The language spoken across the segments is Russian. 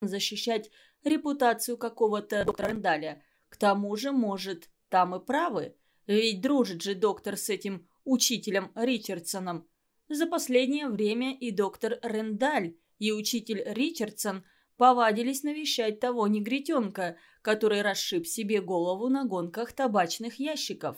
защищать репутацию какого-то доктора Рендаля. К тому же, может, там и правы. Ведь дружит же доктор с этим учителем Ричардсоном. За последнее время и доктор Рендаль, и учитель Ричардсон повадились навещать того негритенка, который расшиб себе голову на гонках табачных ящиков.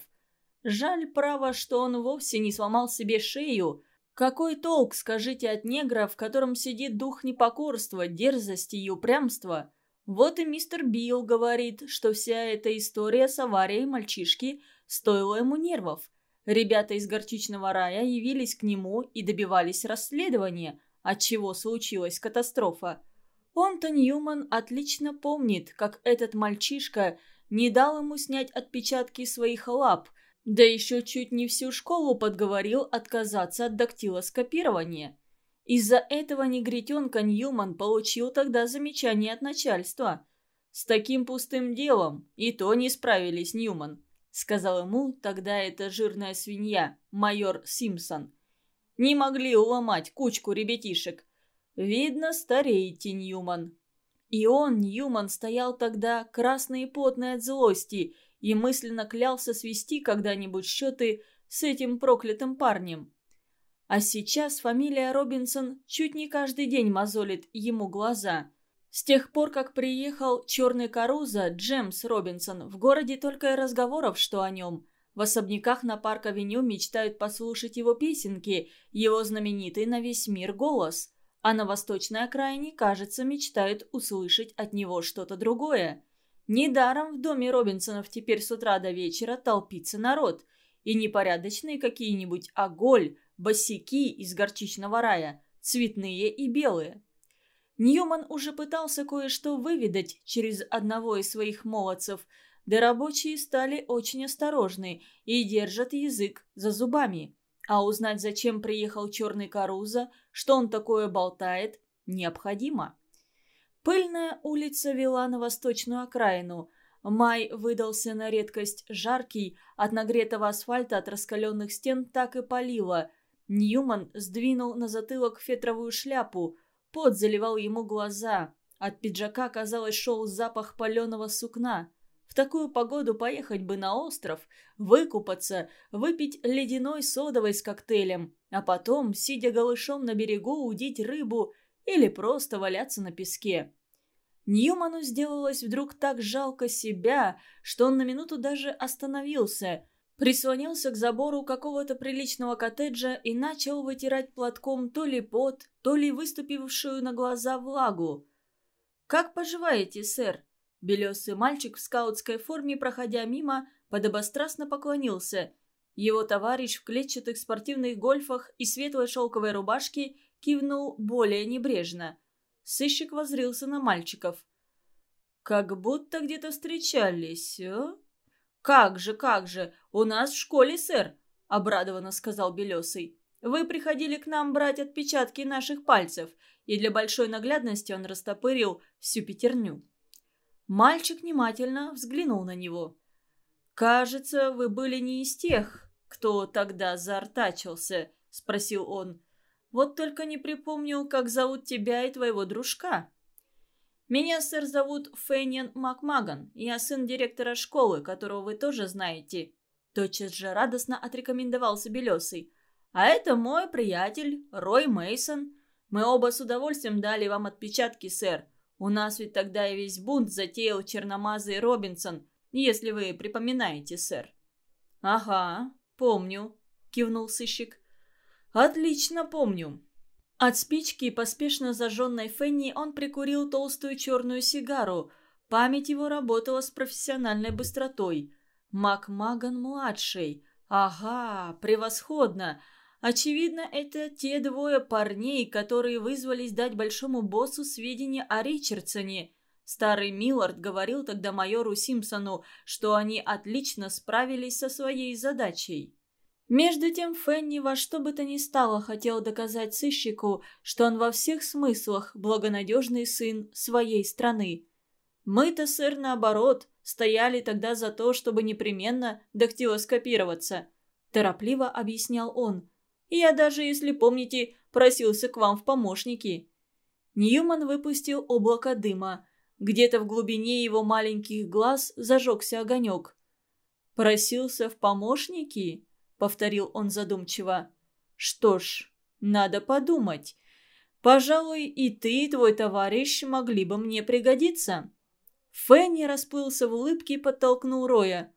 Жаль, право, что он вовсе не сломал себе шею. Какой толк, скажите, от негра, в котором сидит дух непокорства, дерзости и упрямства? Вот и мистер Билл говорит, что вся эта история с аварией мальчишки стоила ему нервов. Ребята из горчичного рая явились к нему и добивались расследования, от чего случилась катастрофа. Он-то Ньюман отлично помнит, как этот мальчишка не дал ему снять отпечатки своих лап, да еще чуть не всю школу подговорил отказаться от дактилоскопирования. Из-за этого негритенка Ньюман получил тогда замечание от начальства. «С таким пустым делом и то не справились, Ньюман», — сказал ему тогда эта жирная свинья, майор Симпсон. «Не могли уломать кучку ребятишек. Видно, стареете, Ньюман». И он, Ньюман, стоял тогда красный и потный от злости и мысленно клялся свести когда-нибудь счеты с этим проклятым парнем. А сейчас фамилия Робинсон чуть не каждый день мозолит ему глаза. С тех пор, как приехал черный Каруза, Джемс Робинсон, в городе только и разговоров, что о нем. В особняках на парк-авеню мечтают послушать его песенки, его знаменитый на весь мир голос. А на восточной окраине, кажется, мечтают услышать от него что-то другое. Недаром в доме Робинсонов теперь с утра до вечера толпится народ. И непорядочные какие-нибудь оголь, босики из горчичного рая, цветные и белые. Ньюман уже пытался кое-что выведать через одного из своих молодцев, да рабочие стали очень осторожны и держат язык за зубами. А узнать, зачем приехал черный Каруза, что он такое болтает, необходимо. Пыльная улица вела на восточную окраину. Май выдался на редкость жаркий, от нагретого асфальта, от раскаленных стен так и палило – Ньюман сдвинул на затылок фетровую шляпу. Пот заливал ему глаза. От пиджака, казалось, шел запах паленого сукна. В такую погоду поехать бы на остров, выкупаться, выпить ледяной содовой с коктейлем, а потом, сидя голышом на берегу, удить рыбу или просто валяться на песке. Ньюману сделалось вдруг так жалко себя, что он на минуту даже остановился – прислонился к забору какого-то приличного коттеджа и начал вытирать платком то ли пот, то ли выступившую на глаза влагу. «Как поживаете, сэр?» Белесый мальчик в скаутской форме, проходя мимо, подобострастно поклонился. Его товарищ в клетчатых спортивных гольфах и светлой шелковой рубашке кивнул более небрежно. Сыщик возрился на мальчиков. «Как будто где-то встречались, а?» «Как же, как же! У нас в школе, сэр!» – обрадованно сказал Белесый. «Вы приходили к нам брать отпечатки наших пальцев, и для большой наглядности он растопырил всю пятерню». Мальчик внимательно взглянул на него. «Кажется, вы были не из тех, кто тогда заортачился», – спросил он. «Вот только не припомню, как зовут тебя и твоего дружка». «Меня, сэр, зовут Фэниан Макмаган. Я сын директора школы, которого вы тоже знаете». Тотчас же радостно отрекомендовался Белесый. «А это мой приятель, Рой Мейсон. Мы оба с удовольствием дали вам отпечатки, сэр. У нас ведь тогда и весь бунт затеял черномазый Робинсон, если вы припоминаете, сэр». «Ага, помню», — кивнул сыщик. «Отлично помню. От спички, поспешно зажженной Фенни, он прикурил толстую черную сигару. Память его работала с профессиональной быстротой. Макмаган-младший. Ага, превосходно. Очевидно, это те двое парней, которые вызвались дать большому боссу сведения о Ричардсоне. Старый Миллард говорил тогда майору Симпсону, что они отлично справились со своей задачей. Между тем Фенни во что бы то ни стало хотел доказать сыщику, что он во всех смыслах благонадежный сын своей страны. Мы-то, сэр, наоборот, стояли тогда за то, чтобы непременно дактилоскопироваться, торопливо объяснял он. Я даже, если помните, просился к вам в помощники. Ньюман выпустил облако дыма. Где-то в глубине его маленьких глаз зажегся огонек. «Просился в помощники?» — повторил он задумчиво. «Что ж, надо подумать. Пожалуй, и ты, и твой товарищ могли бы мне пригодиться». Фенни расплылся в улыбке и подтолкнул Роя.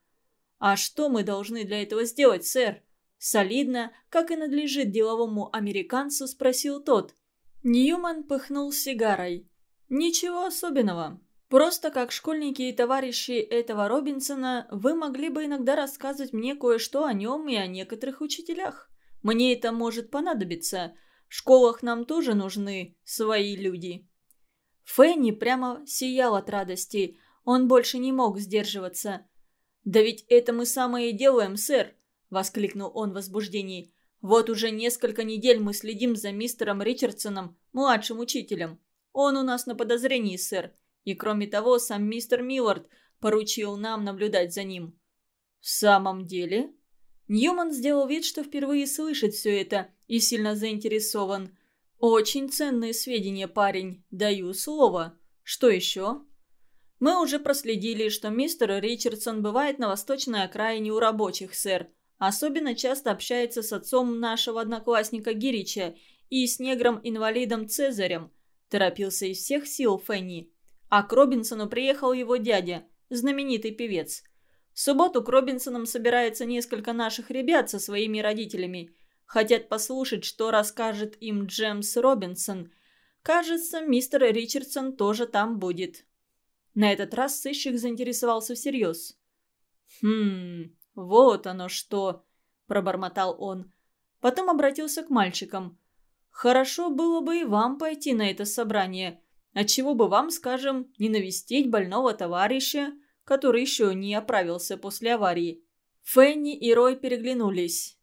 «А что мы должны для этого сделать, сэр?» Солидно, как и надлежит деловому американцу, спросил тот. Ньюман пыхнул сигарой. «Ничего особенного. Просто как школьники и товарищи этого Робинсона, вы могли бы иногда рассказывать мне кое-что о нем и о некоторых учителях. Мне это может понадобиться. В школах нам тоже нужны свои люди». Фенни прямо сиял от радости. Он больше не мог сдерживаться. «Да ведь это мы самое и делаем, сэр!» – воскликнул он в возбуждении. Вот уже несколько недель мы следим за мистером Ричардсоном, младшим учителем. Он у нас на подозрении, сэр. И кроме того, сам мистер Миллард поручил нам наблюдать за ним». «В самом деле?» Ньюман сделал вид, что впервые слышит все это и сильно заинтересован. «Очень ценные сведения, парень. Даю слово. Что еще?» «Мы уже проследили, что мистер Ричардсон бывает на восточной окраине у рабочих, сэр. Особенно часто общается с отцом нашего одноклассника Гирича и с негром-инвалидом Цезарем. Торопился из всех сил Фенни. А к Робинсону приехал его дядя, знаменитый певец. В субботу к Робинсонам собирается несколько наших ребят со своими родителями. Хотят послушать, что расскажет им Джемс Робинсон. Кажется, мистер Ричардсон тоже там будет. На этот раз сыщик заинтересовался всерьез. «Хм, «Вот оно что!» – пробормотал он. Потом обратился к мальчикам. «Хорошо было бы и вам пойти на это собрание. Отчего бы вам, скажем, не навестить больного товарища, который еще не оправился после аварии?» Фенни и Рой переглянулись.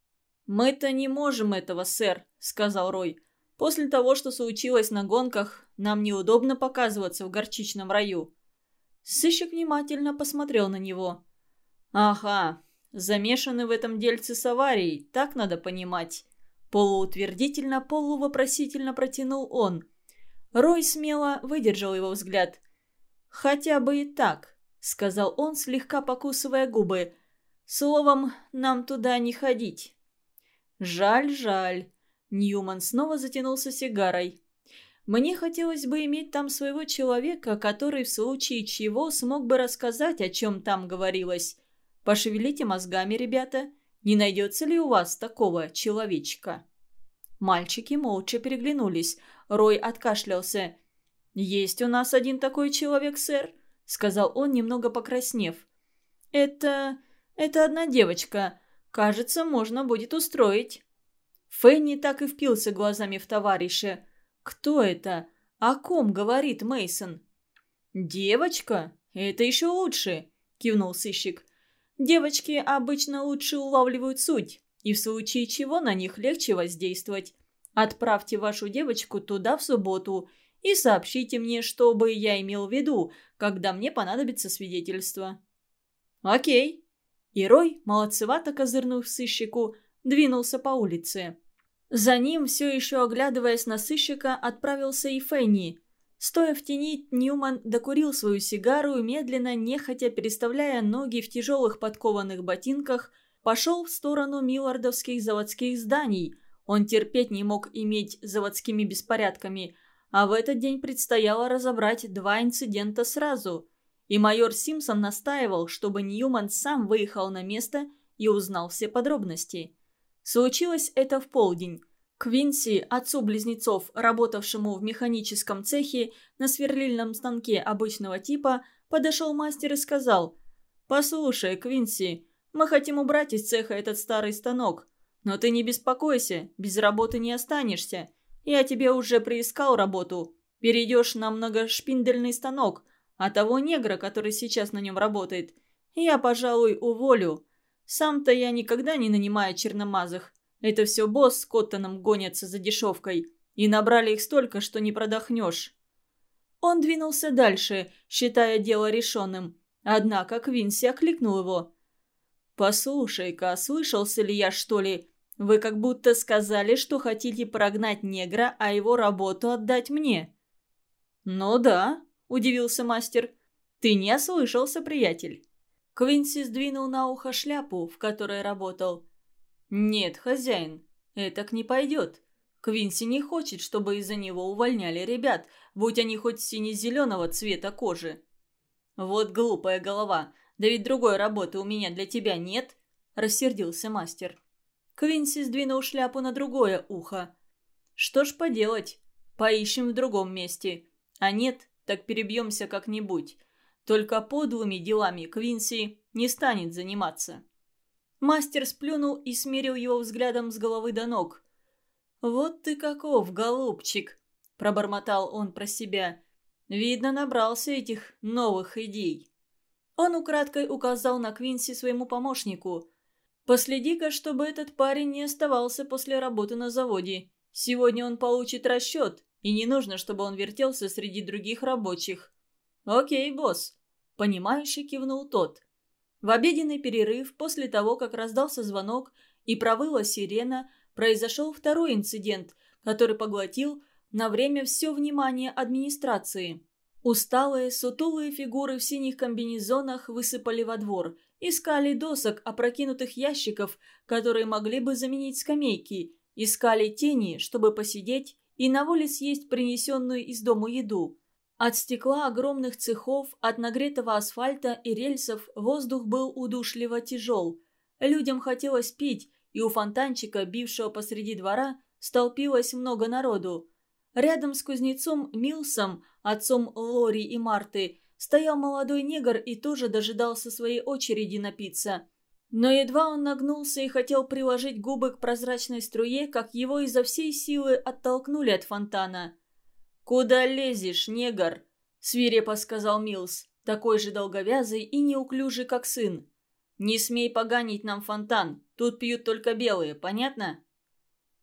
«Мы-то не можем этого, сэр», — сказал Рой. «После того, что случилось на гонках, нам неудобно показываться в горчичном раю». Сыщик внимательно посмотрел на него. «Ага, Замешаны в этом дельце с аварией, так надо понимать. Полуутвердительно, полувопросительно протянул он. Рой смело выдержал его взгляд. «Хотя бы и так», — сказал он, слегка покусывая губы. «Словом, нам туда не ходить». «Жаль, жаль». Ньюман снова затянулся сигарой. «Мне хотелось бы иметь там своего человека, который в случае чего смог бы рассказать, о чем там говорилось. Пошевелите мозгами, ребята. Не найдется ли у вас такого человечка?» Мальчики молча переглянулись. Рой откашлялся. «Есть у нас один такой человек, сэр», — сказал он, немного покраснев. «Это... это одна девочка. Кажется, можно будет устроить». Фенни так и впился глазами в товарища. «Кто это? О ком говорит Мейсон? «Девочка? Это еще лучше», — кивнул сыщик. Девочки обычно лучше улавливают суть, и в случае чего на них легче воздействовать. Отправьте вашу девочку туда в субботу и сообщите мне, что бы я имел в виду, когда мне понадобится свидетельство». «Окей». И Рой, молодцевато козырнув сыщику, двинулся по улице. За ним, все еще оглядываясь на сыщика, отправился и Фенни. Стоя в тени, Ньюман докурил свою сигару и медленно, нехотя переставляя ноги в тяжелых подкованных ботинках, пошел в сторону миллардовских заводских зданий. Он терпеть не мог иметь заводскими беспорядками, а в этот день предстояло разобрать два инцидента сразу. И майор Симпсон настаивал, чтобы Ньюман сам выехал на место и узнал все подробности. Случилось это в полдень. Квинси, отцу близнецов, работавшему в механическом цехе на сверлильном станке обычного типа, подошел мастер и сказал «Послушай, Квинси, мы хотим убрать из цеха этот старый станок. Но ты не беспокойся, без работы не останешься. Я тебе уже приискал работу. Перейдешь на многошпиндельный станок, а того негра, который сейчас на нем работает, я, пожалуй, уволю. Сам-то я никогда не нанимаю черномазых. Это все босс с Коттоном гонятся за дешевкой. И набрали их столько, что не продохнешь. Он двинулся дальше, считая дело решенным. Однако Квинси окликнул его. «Послушай-ка, слышался ли я, что ли? Вы как будто сказали, что хотите прогнать негра, а его работу отдать мне». «Ну да», – удивился мастер. «Ты не ослышался, приятель». Квинси сдвинул на ухо шляпу, в которой работал. «Нет, хозяин, это не пойдет. Квинси не хочет, чтобы из-за него увольняли ребят, будь они хоть сине-зеленого цвета кожи». «Вот глупая голова, да ведь другой работы у меня для тебя нет», – рассердился мастер. Квинси сдвинул шляпу на другое ухо. «Что ж поделать? Поищем в другом месте. А нет, так перебьемся как-нибудь. Только подлыми делами Квинси не станет заниматься». Мастер сплюнул и смерил его взглядом с головы до ног. «Вот ты каков, голубчик!» – пробормотал он про себя. «Видно, набрался этих новых идей». Он украдкой указал на Квинси своему помощнику. «Последи-ка, чтобы этот парень не оставался после работы на заводе. Сегодня он получит расчет, и не нужно, чтобы он вертелся среди других рабочих». «Окей, босс», – понимающе кивнул тот. В обеденный перерыв, после того, как раздался звонок и провыла сирена, произошел второй инцидент, который поглотил на время все внимание администрации. Усталые, сутулые фигуры в синих комбинезонах высыпали во двор, искали досок опрокинутых ящиков, которые могли бы заменить скамейки, искали тени, чтобы посидеть и на воле съесть принесенную из дому еду. От стекла огромных цехов, от нагретого асфальта и рельсов воздух был удушливо тяжел. Людям хотелось пить, и у фонтанчика, бившего посреди двора, столпилось много народу. Рядом с кузнецом Милсом, отцом Лори и Марты, стоял молодой негр и тоже дожидался своей очереди напиться. Но едва он нагнулся и хотел приложить губы к прозрачной струе, как его изо всей силы оттолкнули от фонтана. «Куда лезешь, негр?» – свирепо сказал Милс, такой же долговязый и неуклюжий, как сын. «Не смей поганить нам фонтан, тут пьют только белые, понятно?»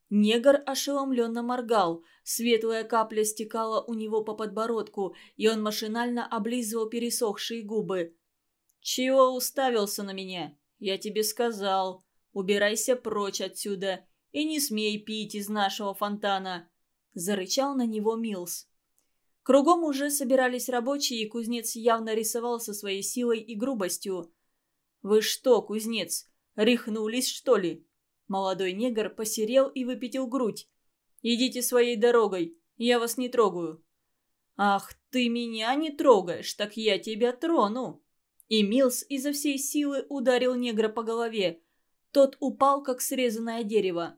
Негр ошеломленно моргал, светлая капля стекала у него по подбородку, и он машинально облизывал пересохшие губы. «Чего уставился на меня? Я тебе сказал. Убирайся прочь отсюда и не смей пить из нашего фонтана зарычал на него Милс. Кругом уже собирались рабочие, и кузнец явно рисовался своей силой и грубостью. «Вы что, кузнец, рехнулись, что ли?» Молодой негр посерел и выпятил грудь. «Идите своей дорогой, я вас не трогаю». «Ах, ты меня не трогаешь, так я тебя трону!» И Милс изо всей силы ударил негра по голове. Тот упал, как срезанное дерево.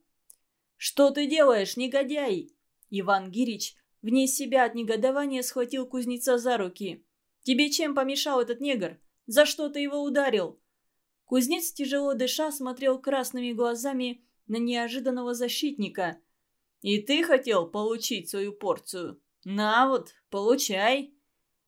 «Что ты делаешь, негодяй?» Иван Гирич вне себя от негодования схватил кузнеца за руки. «Тебе чем помешал этот негр? За что ты его ударил?» Кузнец, тяжело дыша, смотрел красными глазами на неожиданного защитника. «И ты хотел получить свою порцию? На вот, получай!»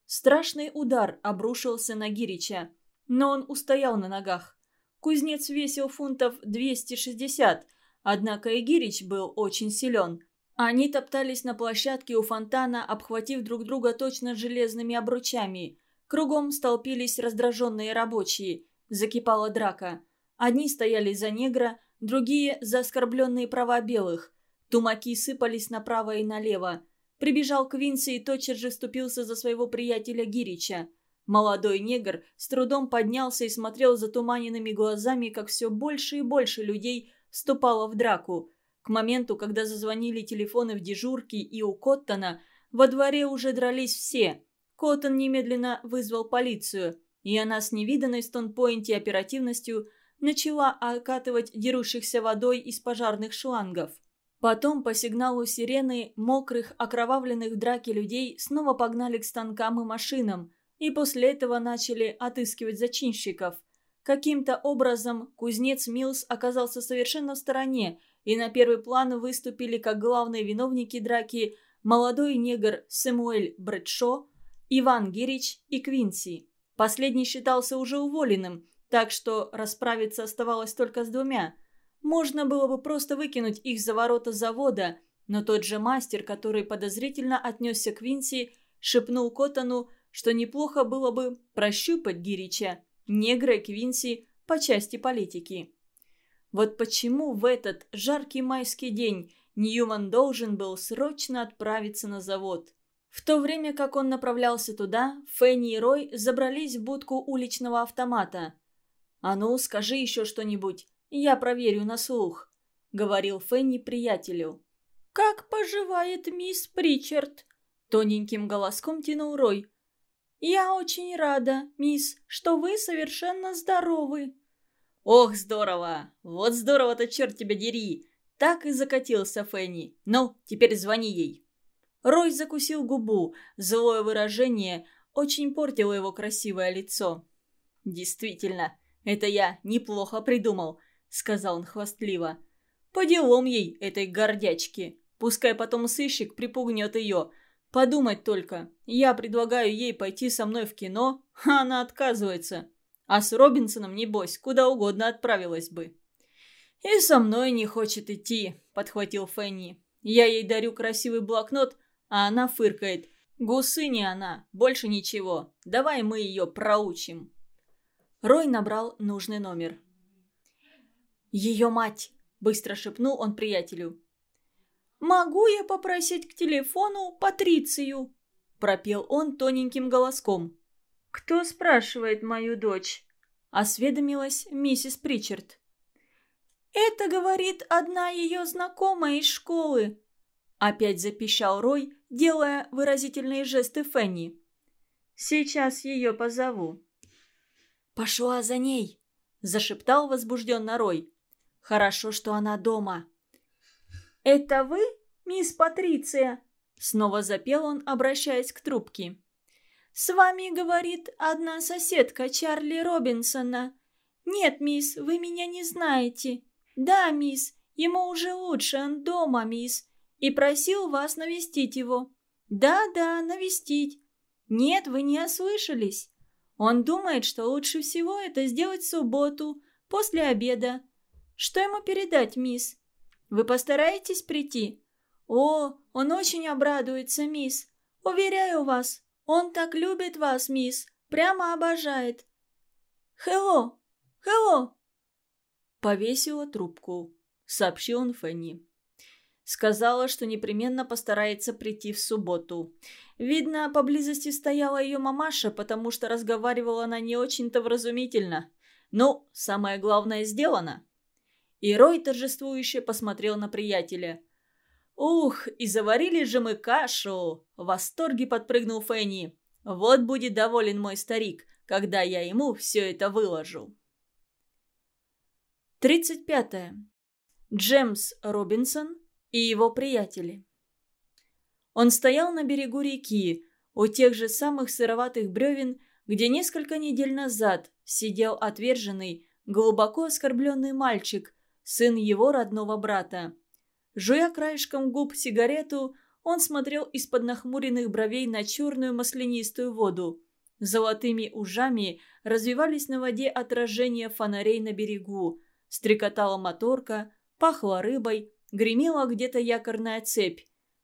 Страшный удар обрушился на Гирича, но он устоял на ногах. Кузнец весил фунтов 260, однако и Гирич был очень силен – они топтались на площадке у фонтана, обхватив друг друга точно железными обручами. Кругом столпились раздраженные рабочие. Закипала драка. Одни стояли за негра, другие – за оскорбленные права белых. Тумаки сыпались направо и налево. Прибежал Квинси и тотчас же вступился за своего приятеля Гирича. Молодой негр с трудом поднялся и смотрел затуманенными глазами, как все больше и больше людей вступало в драку – к моменту, когда зазвонили телефоны в дежурке и у Коттона, во дворе уже дрались все. Коттон немедленно вызвал полицию, и она с невиданной в Стонпойнте оперативностью начала окатывать дерущихся водой из пожарных шлангов. Потом по сигналу сирены мокрых, окровавленных в драке людей снова погнали к станкам и машинам, и после этого начали отыскивать зачинщиков. Каким-то образом кузнец Милс оказался совершенно в стороне – и на первый план выступили как главные виновники драки молодой негр Сэмуэль Брэдшо, Иван Гирич и Квинси. Последний считался уже уволенным, так что расправиться оставалось только с двумя. Можно было бы просто выкинуть их за ворота завода, но тот же мастер, который подозрительно отнесся к Квинси, шепнул Коттону, что неплохо было бы прощупать Гирича, негра Квинси по части политики. Вот почему в этот жаркий майский день Ньюман должен был срочно отправиться на завод. В то время как он направлялся туда, Фенни и Рой забрались в будку уличного автомата. «А ну, скажи еще что-нибудь, я проверю на слух», — говорил Фенни приятелю. «Как поживает мисс Причард?» — тоненьким голоском тянул Рой. «Я очень рада, мисс, что вы совершенно здоровы». «Ох, здорово! Вот здорово-то, черт тебя дери!» Так и закатился Фенни. «Ну, теперь звони ей». Рой закусил губу. Злое выражение очень портило его красивое лицо. «Действительно, это я неплохо придумал», — сказал он хвастливо. «По делам ей, этой гордячке. Пускай потом сыщик припугнет ее. Подумать только, я предлагаю ей пойти со мной в кино, а она отказывается. А с Робинсоном, небось, куда угодно отправилась бы». «И со мной не хочет идти», — подхватил Фенни. «Я ей дарю красивый блокнот, а она фыркает. Гусыня она, больше ничего. Давай мы ее проучим. Рой набрал нужный номер. «Ее мать!» – быстро шепнул он приятелю. «Могу я попросить к телефону Патрицию?» – пропел он тоненьким голоском. «Кто спрашивает мою дочь?» – осведомилась миссис Причард. «Это, говорит, одна ее знакомая из школы», – опять запищал Рой, делая выразительные жесты Фенни. «Сейчас ее позову». «Пошла за ней!» – зашептал возбужденно Рой. «Хорошо, что она дома». «Это вы, мисс Патриция?» – снова запел он, обращаясь к трубке. «С вами, говорит, одна соседка Чарли Робинсона. Нет, мисс, вы меня не знаете. Да, мисс, ему уже лучше, он дома, мисс и просил вас навестить его. Да-да, навестить. Нет, вы не ослышались. Он думает, что лучше всего это сделать в субботу, после обеда. Что ему передать, мисс? Вы постараетесь прийти? О, он очень обрадуется, мисс. Уверяю вас, он так любит вас, мисс. Прямо обожает. Хелло! Хелло!» Повесила трубку, сообщил он Фенни. Сказала, что непременно постарается прийти в субботу. Видно, поблизости стояла ее мамаша, потому что разговаривала она не очень-то вразумительно. Ну, самое главное сделано. И Рой торжествующе посмотрел на приятеля. «Ух, и заварили же мы кашу!» В восторге подпрыгнул Фенни. «Вот будет доволен мой старик, когда я ему все это выложу». Тридцать пятое. Джемс Робинсон и его приятели. Он стоял на берегу реки, у тех же самых сыроватых бревен, где несколько недель назад сидел отверженный, глубоко оскорбленный мальчик, сын его родного брата. Жуя краешком губ сигарету, он смотрел из-под нахмуренных бровей на черную маслянистую воду. Золотыми ужами развивались на воде отражения фонарей на берегу. Стрекотала моторка, пахло рыбой, Гремела где-то якорная цепь.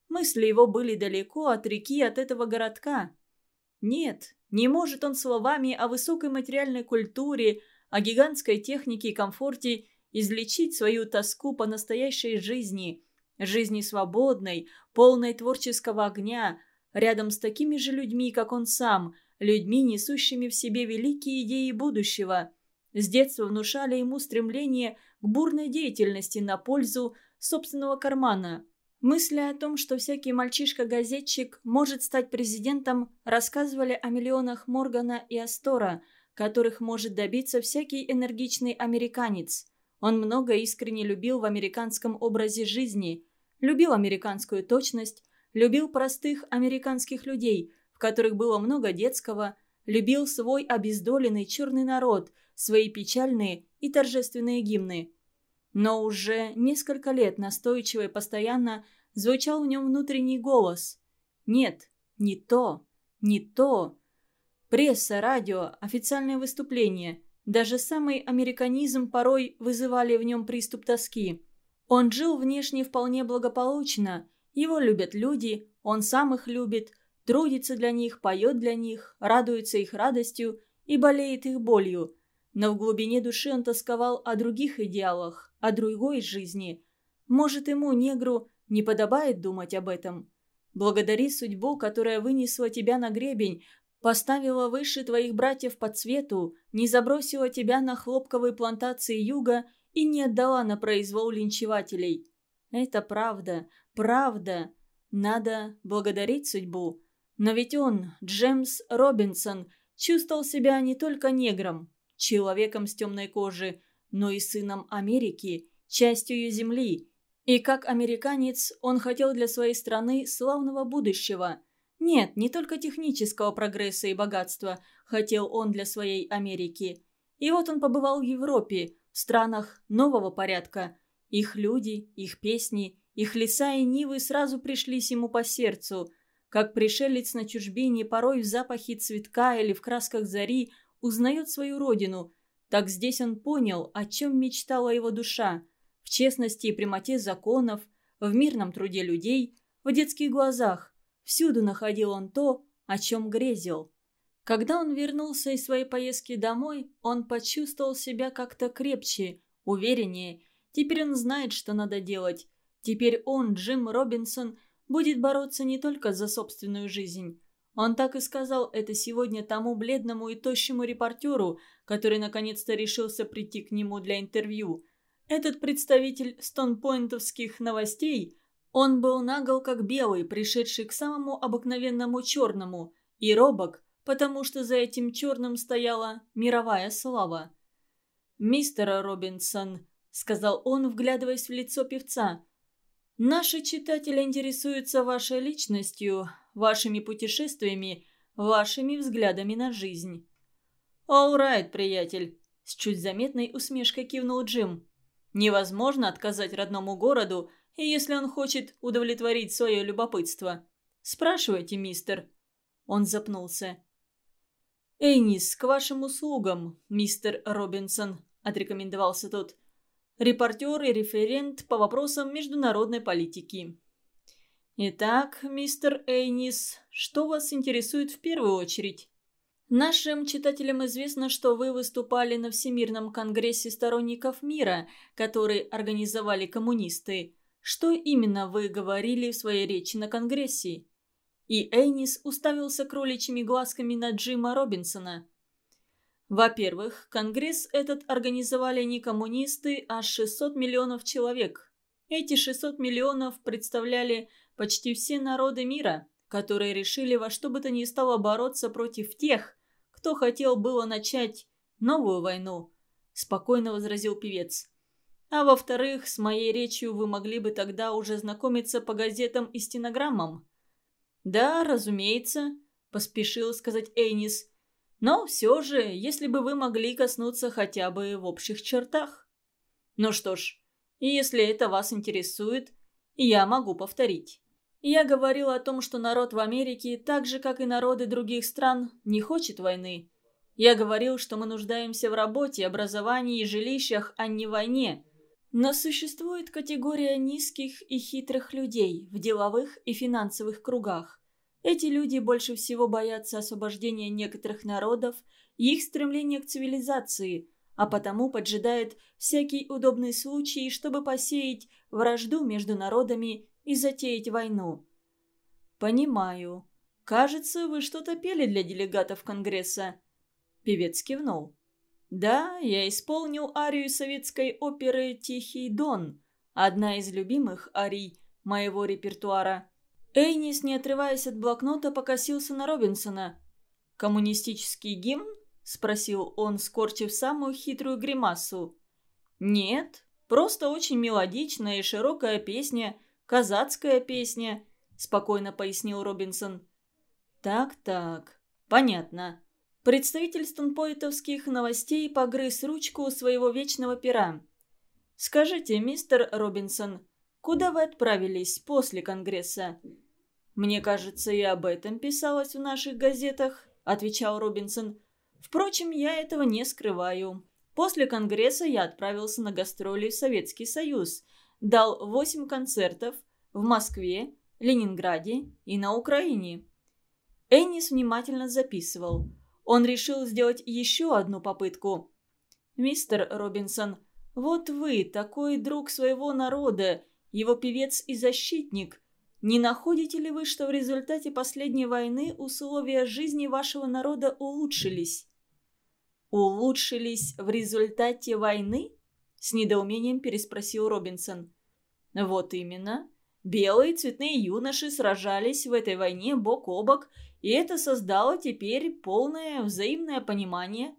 Мысли его были далеко от реки, от этого городка. Нет, не может он словами о высокой материальной культуре, о гигантской технике и комфорте излечить свою тоску по настоящей жизни, жизни свободной, полной творческого огня, рядом с такими же людьми, как он сам, людьми, несущими в себе великие идеи будущего. С детства внушали ему стремление к бурной деятельности на пользу собственного кармана. Мысли о том, что всякий мальчишка-газетчик может стать президентом, рассказывали о миллионах Моргана и Астора, которых может добиться всякий энергичный американец. Он много искренне любил в американском образе жизни, любил американскую точность, любил простых американских людей, в которых было много детского, любил свой обездоленный черный народ, свои печальные и торжественные гимны – но уже несколько лет настойчиво и постоянно звучал в нем внутренний голос. «Нет, не то, не то». Пресса, радио, официальные выступления, даже самый американизм порой вызывали в нем приступ тоски. Он жил внешне вполне благополучно, его любят люди, он сам их любит, трудится для них, поет для них, радуется их радостью и болеет их болью – но в глубине души он тосковал о других идеалах, о другой жизни. Может, ему, негру, не подобает думать об этом? Благодари судьбу, которая вынесла тебя на гребень, поставила выше твоих братьев по цвету, не забросила тебя на хлопковые плантации юга и не отдала на произвол линчевателей. Это правда, правда. Надо благодарить судьбу. Но ведь он, Джеймс Робинсон, чувствовал себя не только негром, человеком с темной кожей, но и сыном Америки, частью ее земли. И как американец он хотел для своей страны славного будущего. Нет, не только технического прогресса и богатства хотел он для своей Америки. И вот он побывал в Европе, в странах нового порядка. Их люди, их песни, их леса и нивы сразу пришлись ему по сердцу. Как пришелец на чужбине порой в запахе цветка или в красках зари узнает свою родину, так здесь он понял, о чем мечтала его душа. В честности и прямоте законов, в мирном труде людей, в детских глазах. Всюду находил он то, о чем грезил. Когда он вернулся из своей поездки домой, он почувствовал себя как-то крепче, увереннее. Теперь он знает, что надо делать. Теперь он, Джим Робинсон, будет бороться не только за собственную жизнь. Он так и сказал это сегодня тому бледному и тощему репортеру, который наконец-то решился прийти к нему для интервью. Этот представитель стонпойнтовских новостей, он был нагл как белый, пришедший к самому обыкновенному черному, и робок, потому что за этим черным стояла мировая слава. «Мистер Робинсон», — сказал он, вглядываясь в лицо певца, — «наши читатели интересуются вашей личностью, вашими путешествиями, вашими взглядами на жизнь». «All right, приятель», — с чуть заметной усмешкой кивнул Джим. Невозможно отказать родному городу, и если он хочет удовлетворить свое любопытство. Спрашивайте, мистер. Он запнулся. «Эйнис, к вашим услугам, мистер Робинсон», – отрекомендовался тот. «Репортер и референт по вопросам международной политики». «Итак, мистер Эйнис, что вас интересует в первую очередь?» Нашим читателям известно, что вы выступали на Всемирном конгрессе сторонников мира, который организовали коммунисты. Что именно вы говорили в своей речи на конгрессе? И Эйнис уставился кроличьими глазками на Джима Робинсона. Во-первых, конгресс этот организовали не коммунисты, а 600 миллионов человек. Эти 600 миллионов представляли почти все народы мира, которые решили во что бы то ни стало бороться против тех, кто хотел было начать новую войну», – спокойно возразил певец. «А во-вторых, с моей речью вы могли бы тогда уже знакомиться по газетам и стенограммам». «Да, разумеется», – поспешил сказать Эйнис. «Но все же, если бы вы могли коснуться хотя бы в общих чертах». «Ну что ж, если это вас интересует, я могу повторить». Я говорил о том, что народ в Америке, так же, как и народы других стран, не хочет войны. Я говорил, что мы нуждаемся в работе, образовании и жилищах, а не войне. Но существует категория низких и хитрых людей в деловых и финансовых кругах. Эти люди больше всего боятся освобождения некоторых народов и их стремления к цивилизации, а потому поджидают всякий удобный случай, чтобы посеять вражду между народами и затеять войну. «Понимаю. Кажется, вы что-то пели для делегатов Конгресса». Певец кивнул. «Да, я исполнил арию советской оперы «Тихий дон», одна из любимых арий моего репертуара». Эйнис, не отрываясь от блокнота, покосился на Робинсона. «Коммунистический гимн?» – спросил он, скорчив самую хитрую гримасу. «Нет, просто очень мелодичная и широкая песня – казацкая песня», – спокойно пояснил Робинсон. «Так-так, понятно». Представитель стонпойтовских новостей погрыз ручку своего вечного пера. «Скажите, мистер Робинсон, куда вы отправились после Конгресса?» «Мне кажется, и об этом писалось в наших газетах», – отвечал Робинсон. «Впрочем, я этого не скрываю. После Конгресса я отправился на гастроли в Советский Союз – дал 8 концертов в Москве, Ленинграде и на Украине. Эннис внимательно записывал. Он решил сделать еще одну попытку. «Мистер Робинсон, вот вы, такой друг своего народа, его певец и защитник. Не находите ли вы, что в результате последней войны условия жизни вашего народа улучшились?» «Улучшились в результате войны?» — с недоумением переспросил Робинсон. «Вот именно. Белые цветные юноши сражались в этой войне бок о бок, и это создало теперь полное взаимное понимание».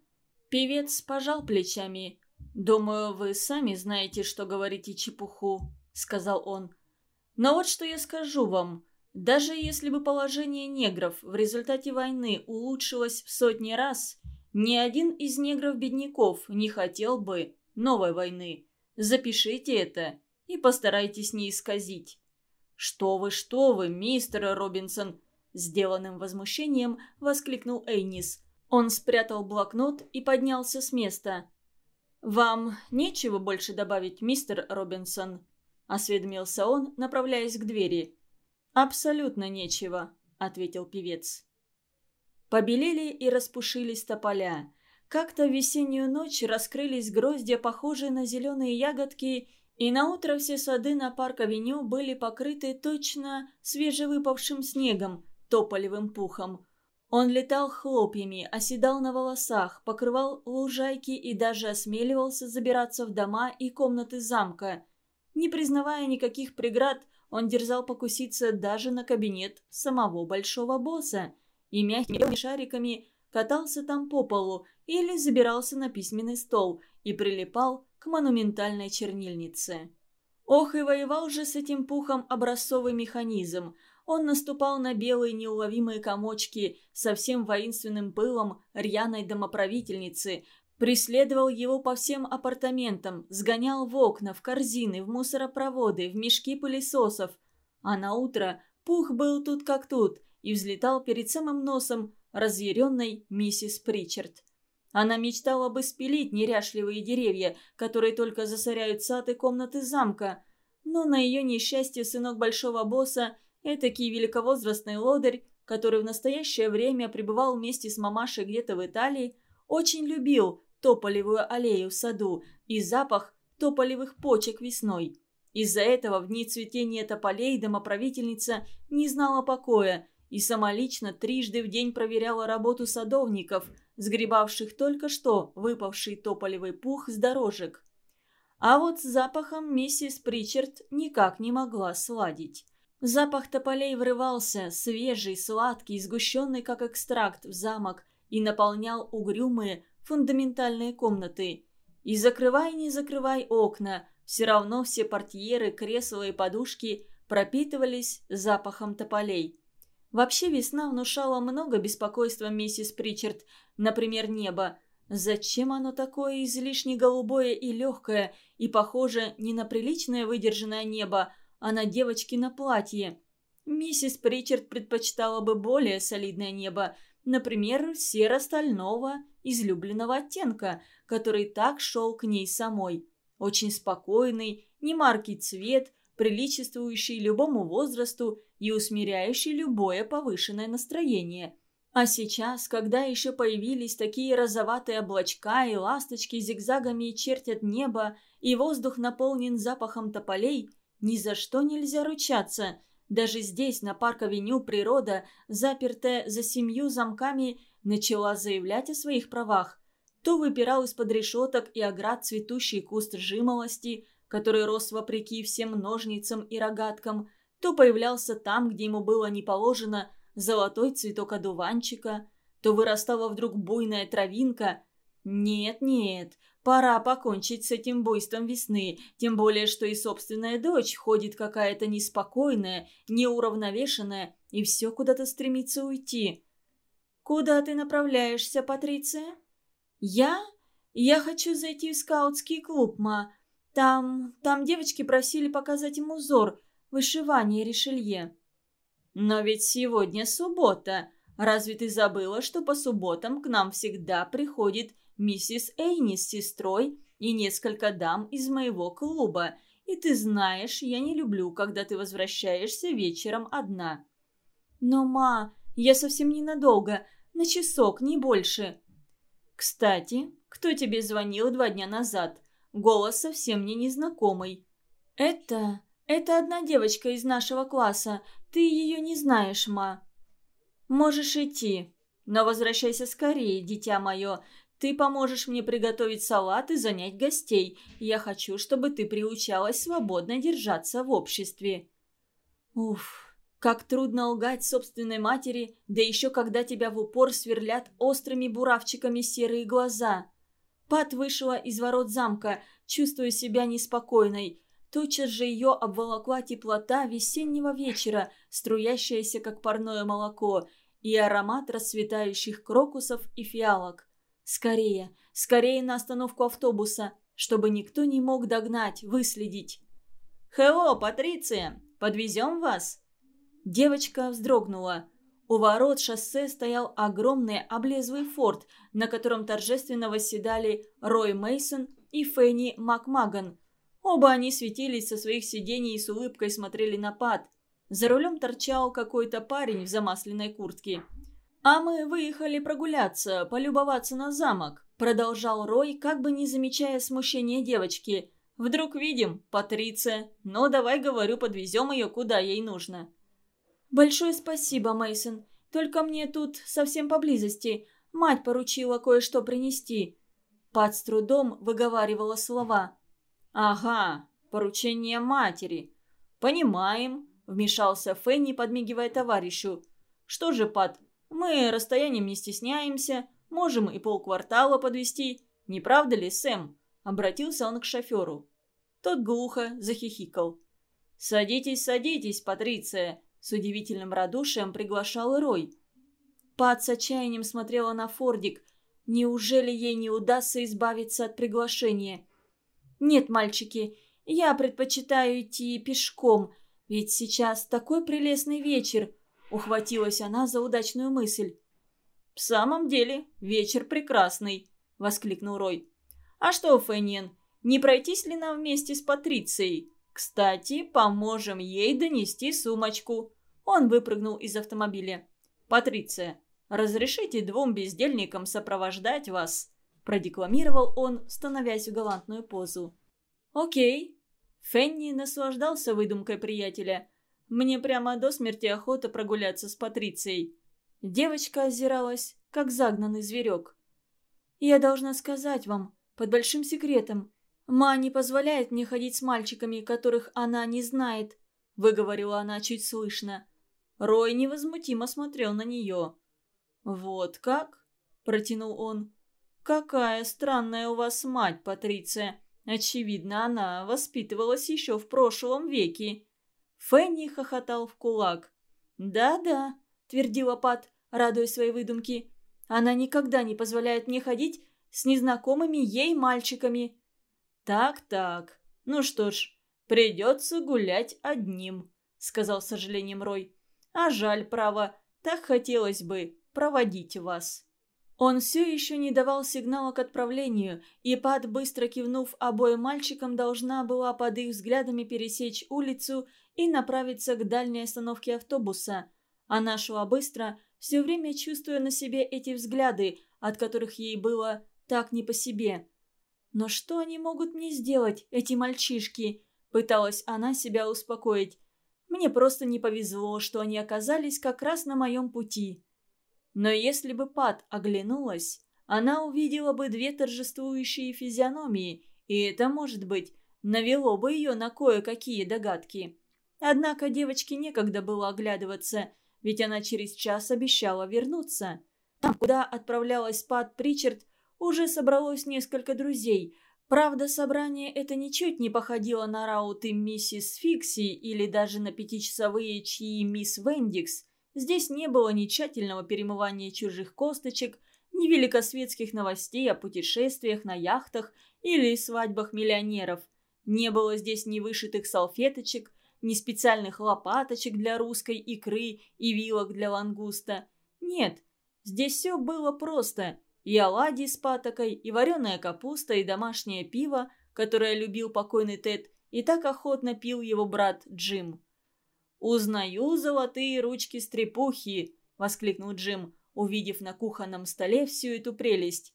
Певец пожал плечами. «Думаю, вы сами знаете, что говорите чепуху», — сказал он. «Но вот что я скажу вам. Даже если бы положение негров в результате войны улучшилось в сотни раз, ни один из негров-бедняков не хотел бы новой войны. Запишите это и постарайтесь не исказить. «Что вы, что вы, мистер Робинсон!» Сделанным возмущением воскликнул Эйнис. Он спрятал блокнот и поднялся с места. «Вам нечего больше добавить, мистер Робинсон?» Осведомился он, направляясь к двери. «Абсолютно нечего», — ответил певец. Побелели и распушились тополя. Как-то весеннюю ночь раскрылись гроздья, похожие на зеленые ягодки, и наутро все сады на парк-авеню были покрыты точно свежевыпавшим снегом, тополевым пухом. Он летал хлопьями, оседал на волосах, покрывал лужайки и даже осмеливался забираться в дома и комнаты замка. Не признавая никаких преград, он дерзал покуситься даже на кабинет самого большого босса – и мягкими шариками катался там по полу или забирался на письменный стол и прилипал к монументальной чернильнице. Ох, и воевал же с этим пухом образцовый механизм. Он наступал на белые неуловимые комочки со всем воинственным пылом рьяной домоправительницы, преследовал его по всем апартаментам, сгонял в окна, в корзины, в мусоропроводы, в мешки пылесосов. А на утро пух был тут как тут – и взлетал перед самым носом разъяренной миссис Причард. Она мечтала бы спилить неряшливые деревья, которые только засоряют сад и комнаты замка. Но на ее несчастье сынок большого босса, этакий великовозрастный лодырь, который в настоящее время пребывал вместе с мамашей где-то в Италии, очень любил тополевую аллею в саду и запах тополевых почек весной. Из-за этого в дни цветения тополей домоправительница не знала покоя и самолично трижды в день проверяла работу садовников, сгребавших только что выпавший тополевый пух с дорожек. А вот с запахом миссис Причард никак не могла сладить. Запах тополей врывался, свежий, сладкий, сгущенный как экстракт в замок и наполнял угрюмые, фундаментальные комнаты. И закрывай, не закрывай окна, все равно все портьеры, кресла и подушки пропитывались запахом тополей. Вообще весна внушала много беспокойства миссис Причард, например, небо. Зачем оно такое излишне голубое и легкое, и похоже не на приличное выдержанное небо, а на девочки на платье? Миссис Причард предпочитала бы более солидное небо, например, серо-стального, излюбленного оттенка, который так шел к ней самой. Очень спокойный, немаркий цвет, приличествующий любому возрасту и усмиряющий любое повышенное настроение. А сейчас, когда еще появились такие розоватые облачка и ласточки зигзагами чертят небо, и воздух наполнен запахом тополей, ни за что нельзя ручаться. Даже здесь, на парк-авеню, природа, запертая за семью замками, начала заявлять о своих правах. То выпирал из-под решеток и оград цветущий куст жимолости, который рос вопреки всем ножницам и рогаткам, то появлялся там, где ему было не положено, золотой цветок одуванчика, то вырастала вдруг буйная травинка. Нет-нет, пора покончить с этим буйством весны, тем более, что и собственная дочь ходит какая-то неспокойная, неуравновешенная и все куда-то стремится уйти. «Куда ты направляешься, Патриция?» «Я? Я хочу зайти в скаутский клуб, ма. Там... там девочки просили показать им узор, вышивание Ришелье. Но ведь сегодня суббота. Разве ты забыла, что по субботам к нам всегда приходит миссис Эйни с сестрой и несколько дам из моего клуба? И ты знаешь, я не люблю, когда ты возвращаешься вечером одна. Но, ма, я совсем ненадолго, на часок, не больше. Кстати, кто тебе звонил два дня назад? Голос совсем мне незнакомый. Это... Это одна девочка из нашего класса. Ты ее не знаешь, ма». «Можешь идти. Но возвращайся скорее, дитя мое. Ты поможешь мне приготовить салат и занять гостей. Я хочу, чтобы ты приучалась свободно держаться в обществе». Уф, как трудно лгать собственной матери, да еще когда тебя в упор сверлят острыми буравчиками серые глаза. Пат вышла из ворот замка, чувствуя себя неспокойной. Тотчас же ее обволокла теплота весеннего вечера, струящаяся, как парное молоко, и аромат расцветающих крокусов и фиалок. Скорее, скорее на остановку автобуса, чтобы никто не мог догнать, выследить. «Хелло, Патриция! Подвезем вас?» Девочка вздрогнула. У ворот шоссе стоял огромный облезвый форт, на котором торжественно восседали Рой Мейсон и Фенни Макмаган. Оба они светились со своих сидений и с улыбкой смотрели на пад. За рулем торчал какой-то парень в замасленной куртке. «А мы выехали прогуляться, полюбоваться на замок», – продолжал Рой, как бы не замечая смущения девочки. «Вдруг видим, Патриция. Ну, давай, говорю, подвезем ее, куда ей нужно». «Большое спасибо, Мейсон. Только мне тут совсем поблизости. Мать поручила кое-что принести». Пат с трудом выговаривала слова. «Ага, поручение матери. Понимаем», — вмешался Фенни, подмигивая товарищу. «Что же, Пат, мы расстоянием не стесняемся, можем и полквартала подвести. Не правда ли, Сэм?» — обратился он к шоферу. Тот глухо захихикал. «Садитесь, садитесь, Патриция», — с удивительным радушием приглашал Рой. Пат с отчаянием смотрела на Фордик. Неужели ей не удастся избавиться от приглашения? «Нет, мальчики, я предпочитаю идти пешком, ведь сейчас такой прелестный вечер», — ухватилась она за удачную мысль. «В самом деле, вечер прекрасный», — воскликнул Рой. «А что, Фэньен, не пройтись ли нам вместе с Патрицией? Кстати, поможем ей донести сумочку». Он выпрыгнул из автомобиля. «Патриция, разрешите двум бездельникам сопровождать вас?» Продекламировал он, становясь в галантную позу. «Окей». Фенни наслаждался выдумкой приятеля. «Мне прямо до смерти охота прогуляться с Патрицией». Девочка озиралась, как загнанный зверек. «Я должна сказать вам, под большим секретом, Ма не позволяет мне ходить с мальчиками, которых она не знает», — выговорила она чуть слышно. Рой невозмутимо смотрел на нее. «Вот как?» — протянул он. «Какая странная у вас мать, Патриция. Очевидно, она воспитывалась еще в прошлом веке». Фенни хохотал в кулак. «Да-да», — твердила Пат, радуясь своей выдумке. «Она никогда не позволяет мне ходить с незнакомыми ей мальчиками». «Так-так. Ну что ж, придется гулять одним», — сказал с сожалением Рой. «А жаль, право, так хотелось бы проводить вас». Он все еще не давал сигнала к отправлению, и Пат, быстро кивнув обоим мальчикам, должна была под их взглядами пересечь улицу и направиться к дальней остановке автобуса. Она шла быстро, все время чувствуя на себе эти взгляды, от которых ей было так не по себе. «Но что они могут мне сделать, эти мальчишки?» Пыталась она себя успокоить. «Мне просто не повезло, что они оказались как раз на моем пути». Но если бы Пат оглянулась, она увидела бы две торжествующие физиономии, и это, может быть, навело бы ее на кое-какие догадки. Однако девочке некогда было оглядываться, ведь она через час обещала вернуться. Там, куда отправлялась Пат Причард, уже собралось несколько друзей. Правда, собрание это ничуть не походило на рауты миссис Фикси или даже на пятичасовые чьи мисс Вендикс – Здесь не было ни тщательного перемывания чужих косточек, ни великосветских новостей о путешествиях на яхтах или свадьбах миллионеров. Не было здесь ни вышитых салфеточек, ни специальных лопаточек для русской икры и вилок для лангуста. Нет, здесь все было просто. И оладьи с патокой, и вареная капуста, и домашнее пиво, которое любил покойный Тед, и так охотно пил его брат Джим. «Узнаю золотые ручки-стрепухи!» — воскликнул Джим, увидев на кухонном столе всю эту прелесть.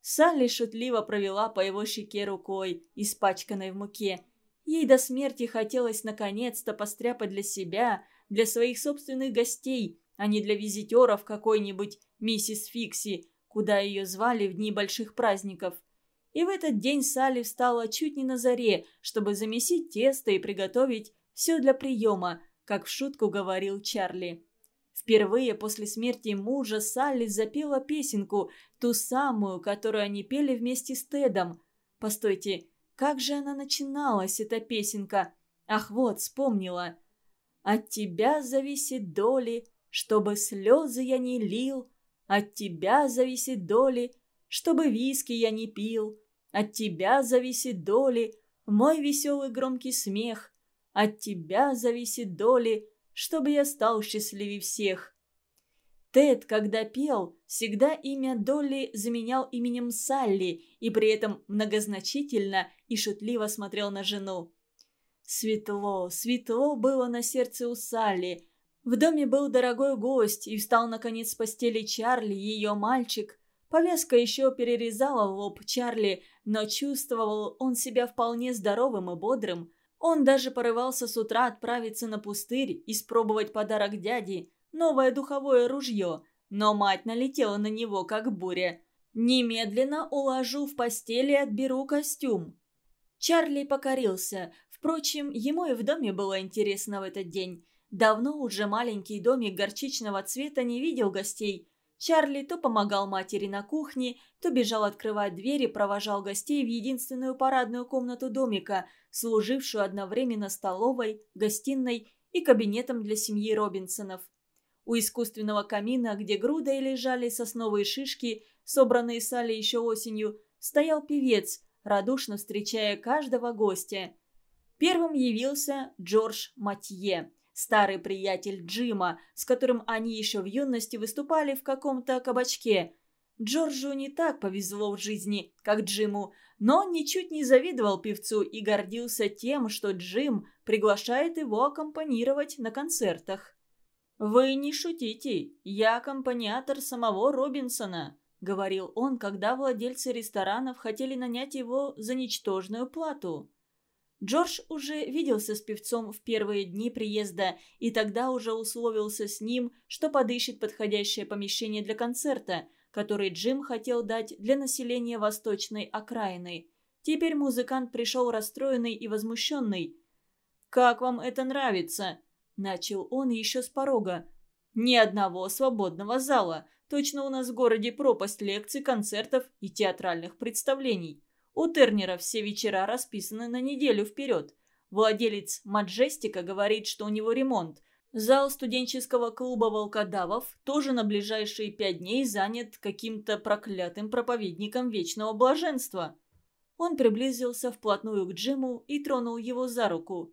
Салли шутливо провела по его щеке рукой, испачканной в муке. Ей до смерти хотелось наконец-то постряпать для себя, для своих собственных гостей, а не для визитеров какой-нибудь миссис Фикси, куда ее звали в дни больших праздников. И в этот день Салли встала чуть не на заре, чтобы замесить тесто и приготовить все для приема, как в шутку говорил Чарли. Впервые после смерти мужа Салли запела песенку, ту самую, которую они пели вместе с Тедом. Постойте, как же она начиналась, эта песенка? Ах, вот, вспомнила. «От тебя зависит доли, чтобы слезы я не лил. От тебя зависит доли, чтобы виски я не пил. От тебя зависит доли, мой веселый громкий смех. От тебя зависит доли, чтобы я стал счастливее всех. Тед, когда пел, всегда имя Долли заменял именем Салли и при этом многозначительно и шутливо смотрел на жену. Светло, светло было на сердце у Салли. В доме был дорогой гость, и встал наконец с постели Чарли, ее мальчик. Повязка еще перерезала лоб Чарли, но чувствовал он себя вполне здоровым и бодрым. Он даже порывался с утра отправиться на пустырь и спробовать подарок дяди – новое духовое ружье, но мать налетела на него, как буря. «Немедленно уложу в постели и отберу костюм». Чарли покорился. Впрочем, ему и в доме было интересно в этот день. Давно уже маленький домик горчичного цвета не видел гостей. Чарли то помогал матери на кухне, то бежал открывать двери, провожал гостей в единственную парадную комнату домика, служившую одновременно столовой, гостиной и кабинетом для семьи Робинсонов. У искусственного камина, где грудой лежали сосновые шишки, собранные Салли еще осенью, стоял певец, радушно встречая каждого гостя. Первым явился Джордж Матье – старый приятель Джима, с которым они еще в юности выступали в каком-то кабачке. Джорджу не так повезло в жизни, как Джиму, но он ничуть не завидовал певцу и гордился тем, что Джим приглашает его аккомпанировать на концертах. «Вы не шутите, я аккомпаниатор самого Робинсона», — говорил он, когда владельцы ресторанов хотели нанять его за ничтожную плату. Джордж уже виделся с певцом в первые дни приезда и тогда уже условился с ним, что подыщет подходящее помещение для концерта, который Джим хотел дать для населения восточной окраины. Теперь музыкант пришел расстроенный и возмущенный. «Как вам это нравится?» – начал он еще с порога. «Ни одного свободного зала. Точно у нас в городе пропасть лекций, концертов и театральных представлений. У Тернера все вечера расписаны на неделю вперед. Владелец Маджестика говорит, что у него ремонт. Зал студенческого клуба волкодавов тоже на ближайшие пять дней занят каким-то проклятым проповедником вечного блаженства. Он приблизился вплотную к Джиму и тронул его за руку.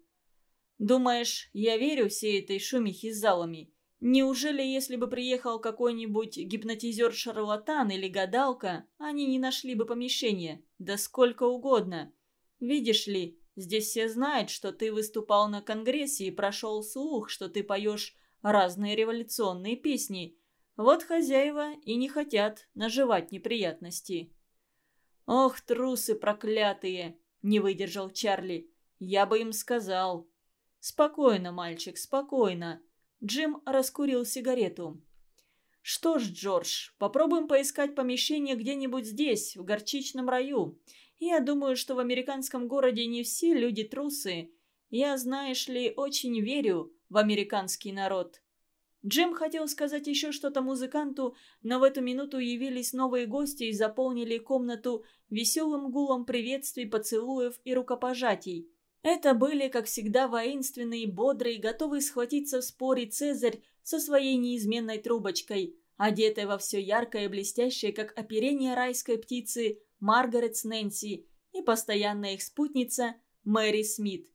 «Думаешь, я верю всей этой шумихе с залами? Неужели, если бы приехал какой-нибудь гипнотизер-шарлатан или гадалка, они не нашли бы помещения? Да сколько угодно. Видишь ли, здесь все знают, что ты выступал на конгрессе и прошел слух, что ты поешь разные революционные песни. Вот хозяева и не хотят наживать неприятности. «Ох, трусы проклятые!» — не выдержал Чарли. «Я бы им сказал». «Спокойно, мальчик, спокойно». Джим раскурил сигарету. «Что ж, Джордж, попробуем поискать помещение где-нибудь здесь, в горчичном раю. Я думаю, что в американском городе не все люди трусы. Я, знаешь ли, очень верю в американский народ». Джим хотел сказать еще что-то музыканту, но в эту минуту явились новые гости и заполнили комнату веселым гулом приветствий, поцелуев и рукопожатий. Это были, как всегда, воинственные, бодрые, готовые схватиться в споре Цезарь со своей неизменной трубочкой, одетая во все яркое и блестящее, как оперение райской птицы, Маргарет с Нэнси и постоянная их спутница Мэри Смит.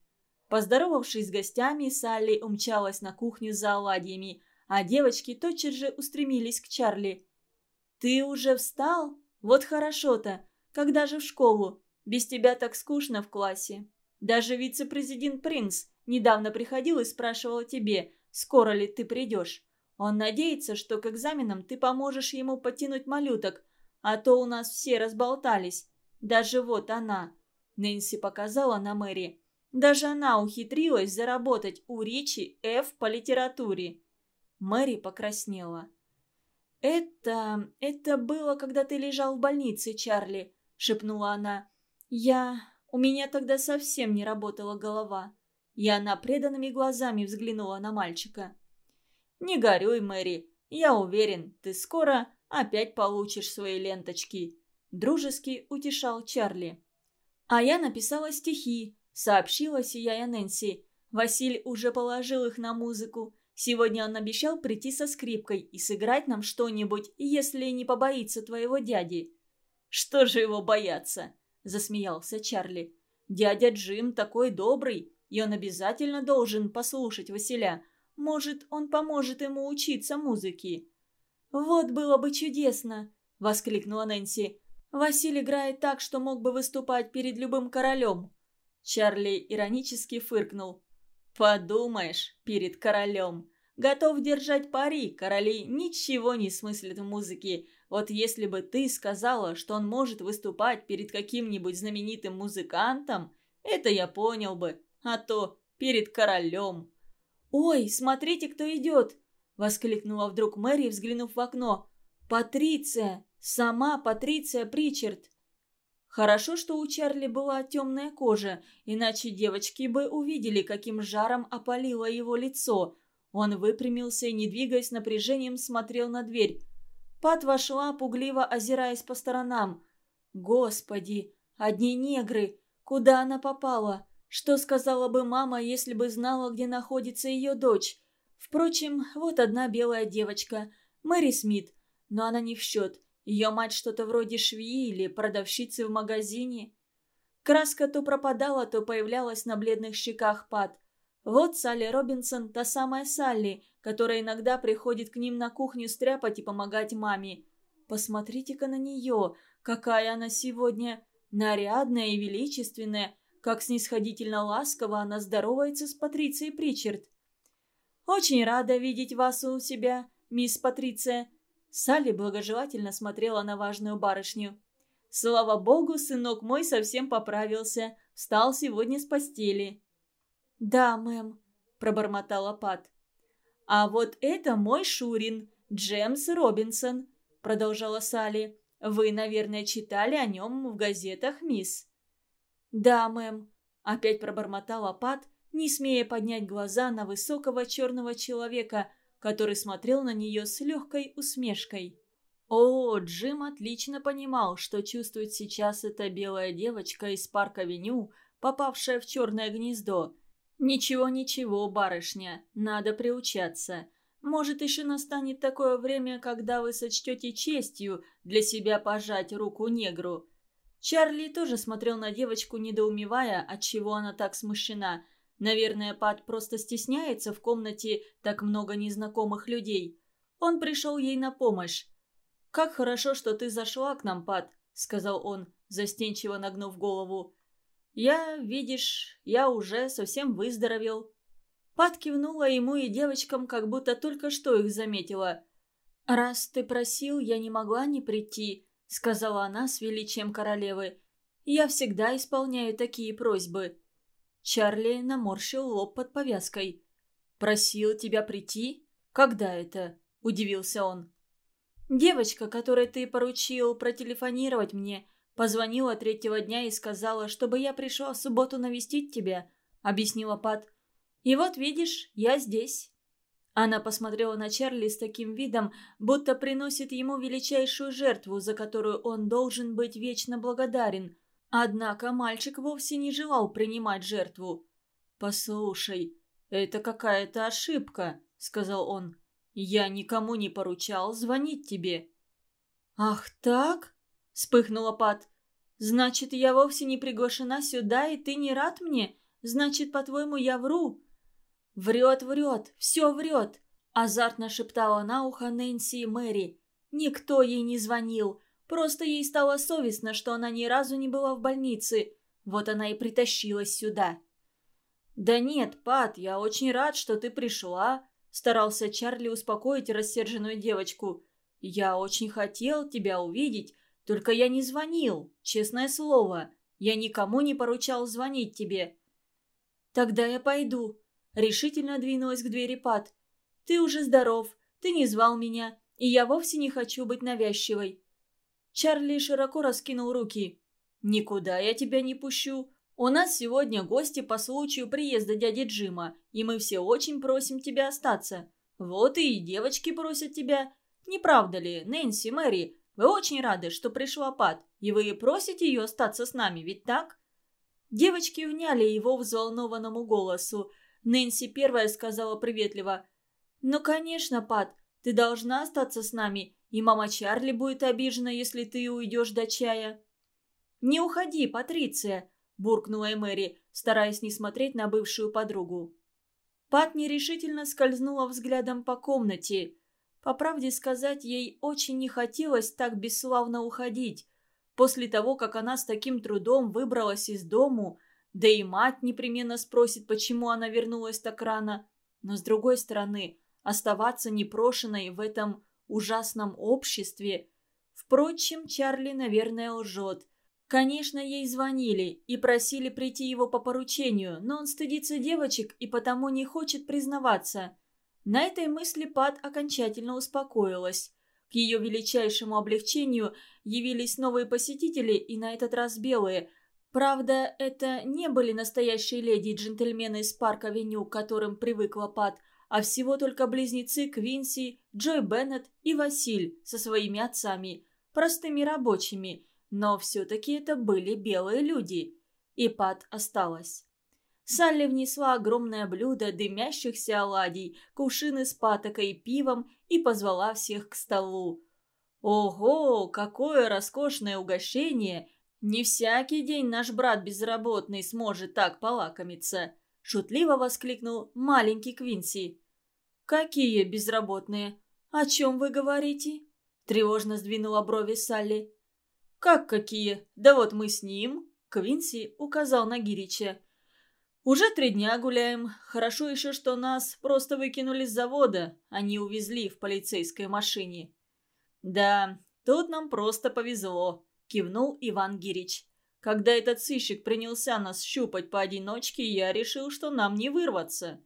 Поздоровавшись с гостями, Салли умчалась на кухню за оладьями, а девочки тотчас же устремились к Чарли. «Ты уже встал? Вот хорошо-то. Когда же в школу? Без тебя так скучно в классе». Даже вице-президент Принц недавно приходил и спрашивал о тебе, скоро ли ты придешь. Он надеется, что к экзаменам ты поможешь ему потянуть малюток, а то у нас все разболтались. Даже вот она». Нэнси показала на Мэри. Даже она ухитрилась заработать у Ричи F по литературе. Мэри покраснела. «Это... это было, когда ты лежал в больнице, Чарли», — шепнула она. «Я... у меня тогда совсем не работала голова». И она преданными глазами взглянула на мальчика. «Не горюй, Мэри. Я уверен, ты скоро опять получишь свои ленточки», — дружески утешал Чарли. «А я написала стихи», — сообщила сияя Нэнси. Василь уже положил их на музыку. Сегодня он обещал прийти со скрипкой и сыграть нам что-нибудь, если не побоится твоего дяди». «Что же его бояться?» – засмеялся Чарли. «Дядя Джим такой добрый, и он обязательно должен послушать Василя. Может, он поможет ему учиться музыке». «Вот было бы чудесно!» – воскликнула Нэнси. «Василь играет так, что мог бы выступать перед любым королем». Чарли иронически фыркнул. «Подумаешь, перед королем. Готов держать пари, короли ничего не смыслят в музыке. Вот если бы ты сказала, что он может выступать перед каким-нибудь знаменитым музыкантом, это я понял бы. А то перед королем». «Ой, смотрите, кто идет!» — воскликнула вдруг Мэри, взглянув в окно. «Патриция! Сама Патриция Причард!» Хорошо, что у Чарли была темная кожа, иначе девочки бы увидели, каким жаром опалило его лицо. Он выпрямился и, не двигаясь напряжением, смотрел на дверь. Пат вошла, пугливо озираясь по сторонам. «Господи, одни негры! Куда она попала? Что сказала бы мама, если бы знала, где находится ее дочь? Впрочем, вот одна белая девочка, Мэри Смит, но она не в счет. Ее мать что-то вроде швеи или продавщицы в магазине. Краска то пропадала, то появлялась на бледных щеках Пат. Вот Салли Робинсон, та самая Салли, которая иногда приходит к ним на кухню стряпать и помогать маме. Посмотрите-ка на нее, какая она сегодня нарядная и величественная, как снисходительно ласково она здоровается с Патрицией Причард. «Очень рада видеть вас у себя, мисс Патриция», Салли благожелательно смотрела на важную барышню. «Слава богу, сынок мой совсем поправился. Встал сегодня с постели». «Да, мэм», – пробормотала Пат. «А вот это мой Шурин, Джемс Робинсон», – продолжала Салли. «Вы, наверное, читали о нем в газетах, мисс?» «Да, мэм», – опять пробормотала Пат, не смея поднять глаза на высокого черного человека – который смотрел на нее с легкой усмешкой. О, Джим отлично понимал, что чувствует сейчас эта белая девочка из парка-авеню, попавшая в черное гнездо. «Ничего-ничего, барышня, надо приучаться. Может, еще настанет такое время, когда вы сочтете честью для себя пожать руку негру». Чарли тоже смотрел на девочку, недоумевая, отчего она так смущена – Наверное, Пат просто стесняется в комнате так много незнакомых людей. Он пришел ей на помощь. «Как хорошо, что ты зашла к нам, Пат», — сказал он, застенчиво нагнув голову. «Я, видишь, я уже совсем выздоровел». Пат кивнула ему и девочкам, как будто только что их заметила. «Раз ты просил, я не могла не прийти», — сказала она с величием королевы. «Я всегда исполняю такие просьбы». Чарли наморщил лоб под повязкой. «Просил тебя прийти? Когда это?» – удивился он. «Девочка, которой ты поручил протелефонировать мне, позвонила третьего дня и сказала, чтобы я пришла в субботу навестить тебя», – объяснила Пат. «И вот видишь, я здесь». Она посмотрела на Чарли с таким видом, будто приносит ему величайшую жертву, за которую он должен быть вечно благодарен – Однако мальчик вовсе не желал принимать жертву. «Послушай, это какая-то ошибка», — сказал он. «Я никому не поручал звонить тебе». «Ах так?» — вспыхнула Пат. «Значит, я вовсе не приглашена сюда, и ты не рад мне? Значит, по-твоему, я вру?» «Врет, врет, все врет», — азартно шептала на ухо Нэнси и Мэри. «Никто ей не звонил. Просто ей стало совестно, что она ни разу не была в больнице. Вот она и притащилась сюда. «Да нет, Пат, я очень рад, что ты пришла», – старался Чарли успокоить рассерженную девочку. «Я очень хотел тебя увидеть, только я не звонил, честное слово. Я никому не поручал звонить тебе». «Тогда я пойду», — решительно двинулась к двери Пат. «Ты уже здоров, ты не звал меня, и я вовсе не хочу быть навязчивой». Чарли широко раскинул руки. «Никуда я тебя не пущу. У нас сегодня гости по случаю приезда дяди Джима, и мы все очень просим тебя остаться. Вот и девочки просят тебя. Не правда ли, Нэнси, Мэри, вы очень рады, что пришла Пат, и вы просите ее остаться с нами, ведь так?» Девочки вняли его взволнованному голосу. Нэнси первая сказала приветливо. «Ну, конечно, Пат, ты должна остаться с нами, и мама Чарли будет обижена, если ты уйдешь до чая». «Не уходи, Патриция», – буркнула Мэри, стараясь не смотреть на бывшую подругу. Пат нерешительно скользнула взглядом по комнате. По правде сказать, ей очень не хотелось так бесславно уходить. После того, как она с таким трудом выбралась из дому, да и мать непременно спросит, почему она вернулась так рано. Но с другой стороны, оставаться непрошенной в этом ужасном обществе... Впрочем, Чарли, наверное, лжет. Конечно, ей звонили и просили прийти его по поручению, но он стыдится девочек и потому не хочет признаваться. На этой мысли Пат окончательно успокоилась. К ее величайшему облегчению явились новые посетители, и на этот раз белые. Правда, это не были настоящие леди и джентльмены из парк-авеню, к которым привыкла Пат, а всего только близнецы Квинси, Джой Беннет и Василь со своими отцами, простыми рабочими. Но все-таки это были белые люди. И Пат осталась. Салли внесла огромное блюдо дымящихся оладий, кувшины с патокой и пивом и позвала всех к столу. «Ого, какое роскошное угощение! Не всякий день наш брат безработный сможет так полакомиться!» Шутливо воскликнул маленький Квинси. «Какие безработные? О чем вы говорите?» Тревожно сдвинула брови Салли. «Как какие? Да вот мы с ним!» Квинси указал на Гирича. «Уже три дня гуляем. Хорошо еще, что нас просто выкинули с завода, а не увезли в полицейской машине». «Да, тут нам просто повезло», — кивнул Иван Гирич. «Когда этот сыщик принялся нас щупать поодиночке, я решил, что нам не вырваться».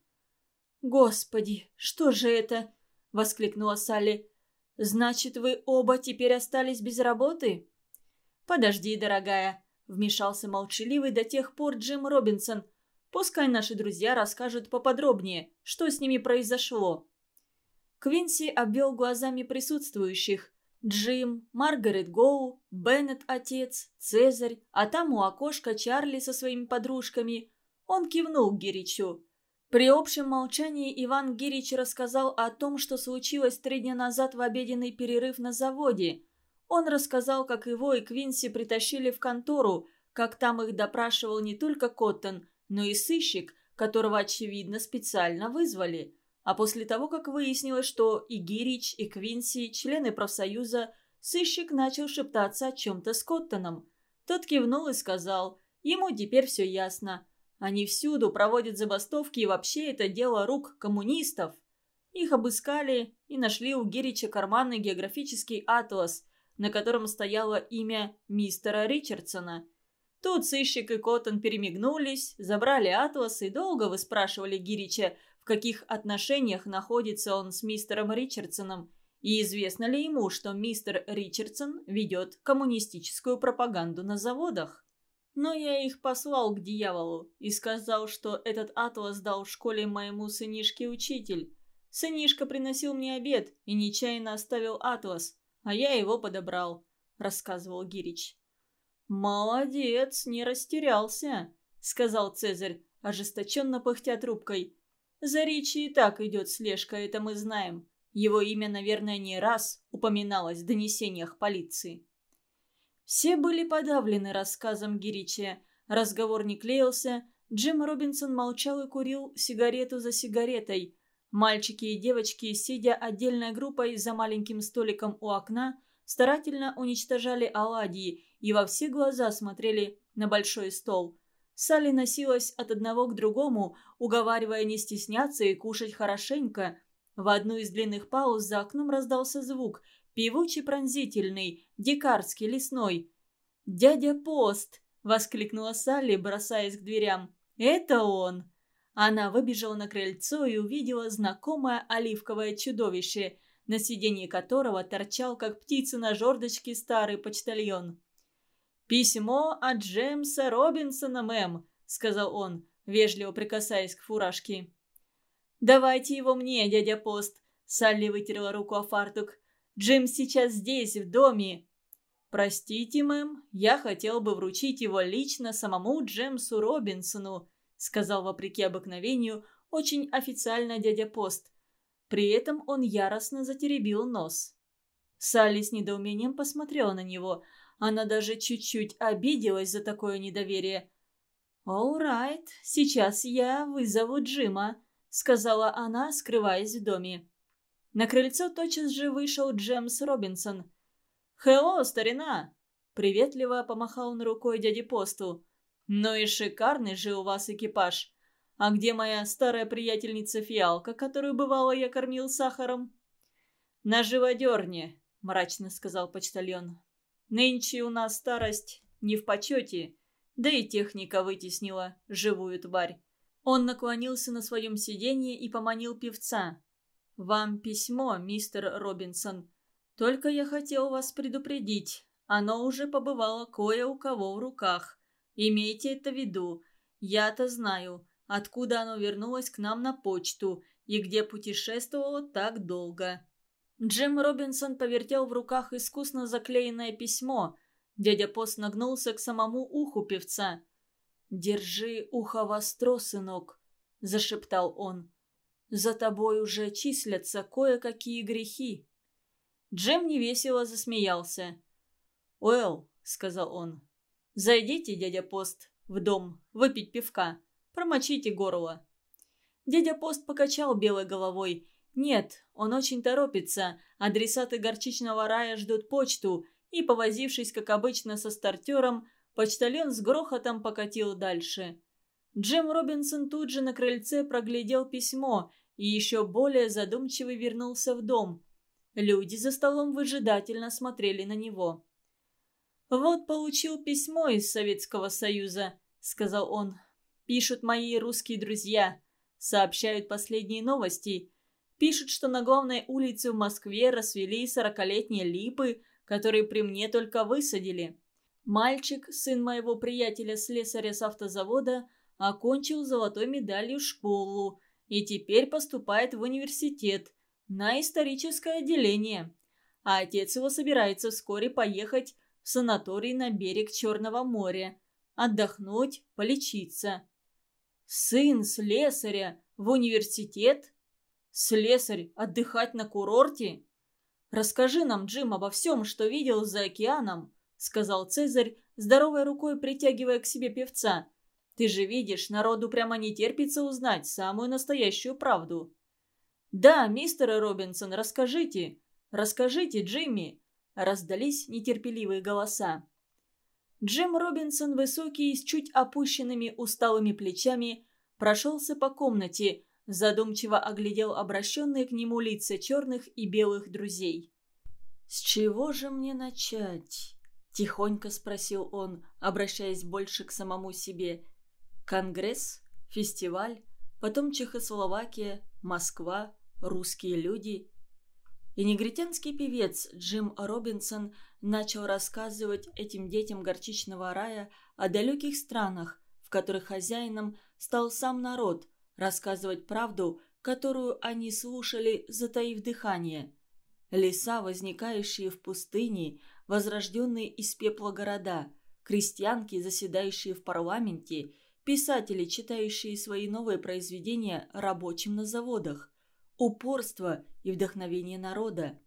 «Господи, что же это?» — воскликнула Салли. «Значит, вы оба теперь остались без работы?» «Подожди, дорогая», — вмешался молчаливый до тех пор Джим Робинсон — Пускай наши друзья расскажут поподробнее, что с ними произошло. Квинси обвел глазами присутствующих. Джим, Маргарет Гоу, Беннет отец, Цезарь, а там у окошка Чарли со своими подружками. Он кивнул Гиричу. При общем молчании Иван Гирич рассказал о том, что случилось три дня назад в обеденный перерыв на заводе. Он рассказал, как его и Квинси притащили в контору, как там их допрашивал не только Коттон, но и сыщик, которого, очевидно, специально вызвали. А после того, как выяснилось, что и Гирич, и Квинси – члены профсоюза, сыщик начал шептаться о чем-то с Коттоном. Тот кивнул и сказал, ему теперь все ясно. Они всюду проводят забастовки, и вообще это дело рук коммунистов. Их обыскали и нашли у Гирича карманный географический атлас, на котором стояло имя мистера Ричардсона – Тут сыщик и Коттон перемигнулись, забрали атлас и долго выспрашивали Гирича, в каких отношениях находится он с мистером Ричардсоном, и известно ли ему, что мистер Ричардсон ведет коммунистическую пропаганду на заводах. Но я их послал к дьяволу и сказал, что этот атлас дал в школе моему сынишке учитель. Сынишка приносил мне обед и нечаянно оставил атлас, а я его подобрал, рассказывал Гирич. «Молодец, не растерялся», — сказал Цезарь, ожесточенно пыхтя трубкой. «За Ричи и так идет слежка, это мы знаем. Его имя, наверное, не раз упоминалось в донесениях полиции». Все были подавлены рассказом Гирича. Разговор не клеился. Джим Робинсон молчал и курил сигарету за сигаретой. Мальчики и девочки, сидя отдельной группой за маленьким столиком у окна, старательно уничтожали оладьи и во все глаза смотрели на большой стол. Салли носилась от одного к другому, уговаривая не стесняться и кушать хорошенько. В одну из длинных пауз за окном раздался звук, певучий пронзительный, дикарский, лесной. «Дядя Пост!» — воскликнула Салли, бросаясь к дверям. «Это он!» Она выбежала на крыльцо и увидела знакомое оливковое чудовище, на сиденье которого торчал, как птица на жердочке, старый почтальон. «Письмо от Джеймса Робинсона, мэм», — сказал он, вежливо прикасаясь к фуражке. «Давайте его мне, дядя Пост», — Салли вытерла руку о фартук. «Джим сейчас здесь, в доме». «Простите, мэм, я хотел бы вручить его лично самому Джемсу Робинсону», сказал вопреки обыкновению очень официально дядя Пост. При этом он яростно затеребил нос. Салли с недоумением посмотрела на него. Она даже чуть-чуть обиделась за такое недоверие. «All right, сейчас я вызову Джима», — сказала она, скрываясь в доме. На крыльцо тотчас же вышел Джемс Робинсон. «Хелло, старина!» — приветливо помахал он рукой дяде Посту. «Ну и шикарный же у вас экипаж. А где моя старая приятельница Фиалка, которую бывало я кормил сахаром?» «На живодерне», — мрачно сказал почтальон. «Нынче у нас старость не в почете, да и техника вытеснила живую тварь». Он наклонился на своем сиденье и поманил певца. «Вам письмо, мистер Робинсон. Только я хотел вас предупредить. Оно уже побывало кое у кого в руках. Имейте это в виду. Я-то знаю, откуда оно вернулось к нам на почту и где путешествовало так долго». Джим Робинсон повертел в руках искусно заклеенное письмо. Дядя Пост нагнулся к самому уху певца. «Держи ухо востро, сынок», — зашептал он. «За тобой уже числятся кое-какие грехи». Джим невесело засмеялся. «Уэлл», — сказал он, «Зайдите, дядя Пост, в дом, выпить пивка. Промочите горло». Дядя Пост покачал белой головой. «Нет, он очень торопится. Адресаты горчичного рая ждут почту». И, повозившись, как обычно, со стартером, почтальон с грохотом покатил дальше. Джим Робинсон тут же на крыльце проглядел письмо и еще более задумчивый вернулся в дом. Люди за столом выжидательно смотрели на него. «Вот получил письмо из Советского Союза», — сказал он. «Пишут мои русские друзья. Сообщают последние новости. Пишут, что на главной улице в Москве расцвели сорокалетние липы, которые при мне только высадили. Мальчик, сын моего приятеля-слесаря с автозавода, окончил золотой медалью школу и теперь поступает в университет на историческое отделение. А отец его собирается вскоре поехать в санаторий на берег Черного моря, отдохнуть, полечиться. Сын слесаря в университет? Слесарь отдыхать на курорте? Расскажи нам, Джим, обо всем, что видел за океаном, сказал Цезарь, здоровой рукой притягивая к себе певца. Ты же видишь, народу прямо не терпится узнать самую настоящую правду. Да, мистер Робинсон, расскажите. Расскажите, Джимми. Раздались нетерпеливые голоса. Джим Робинсон, высокий, с чуть опущенными усталыми плечами, прошелся по комнате, задумчиво оглядел обращенные к нему лица черных и белых друзей. «С чего же мне начать?» – тихонько спросил он, обращаясь больше к самому себе. «Конгресс? Фестиваль? Потом Чехословакия? Москва? Русские люди?» И негритянский певец Джим Робинсон начал рассказывать этим детям горчичного рая о далеких странах, в которых хозяином стал сам народ, рассказывать правду, которую они слушали, затаив дыхание. Леса, возникающие в пустыне, возрожденные из пепла города, крестьянки, заседающие в парламенте, писатели, читающие свои новые произведения рабочим на заводах, упорство и вдохновение народа,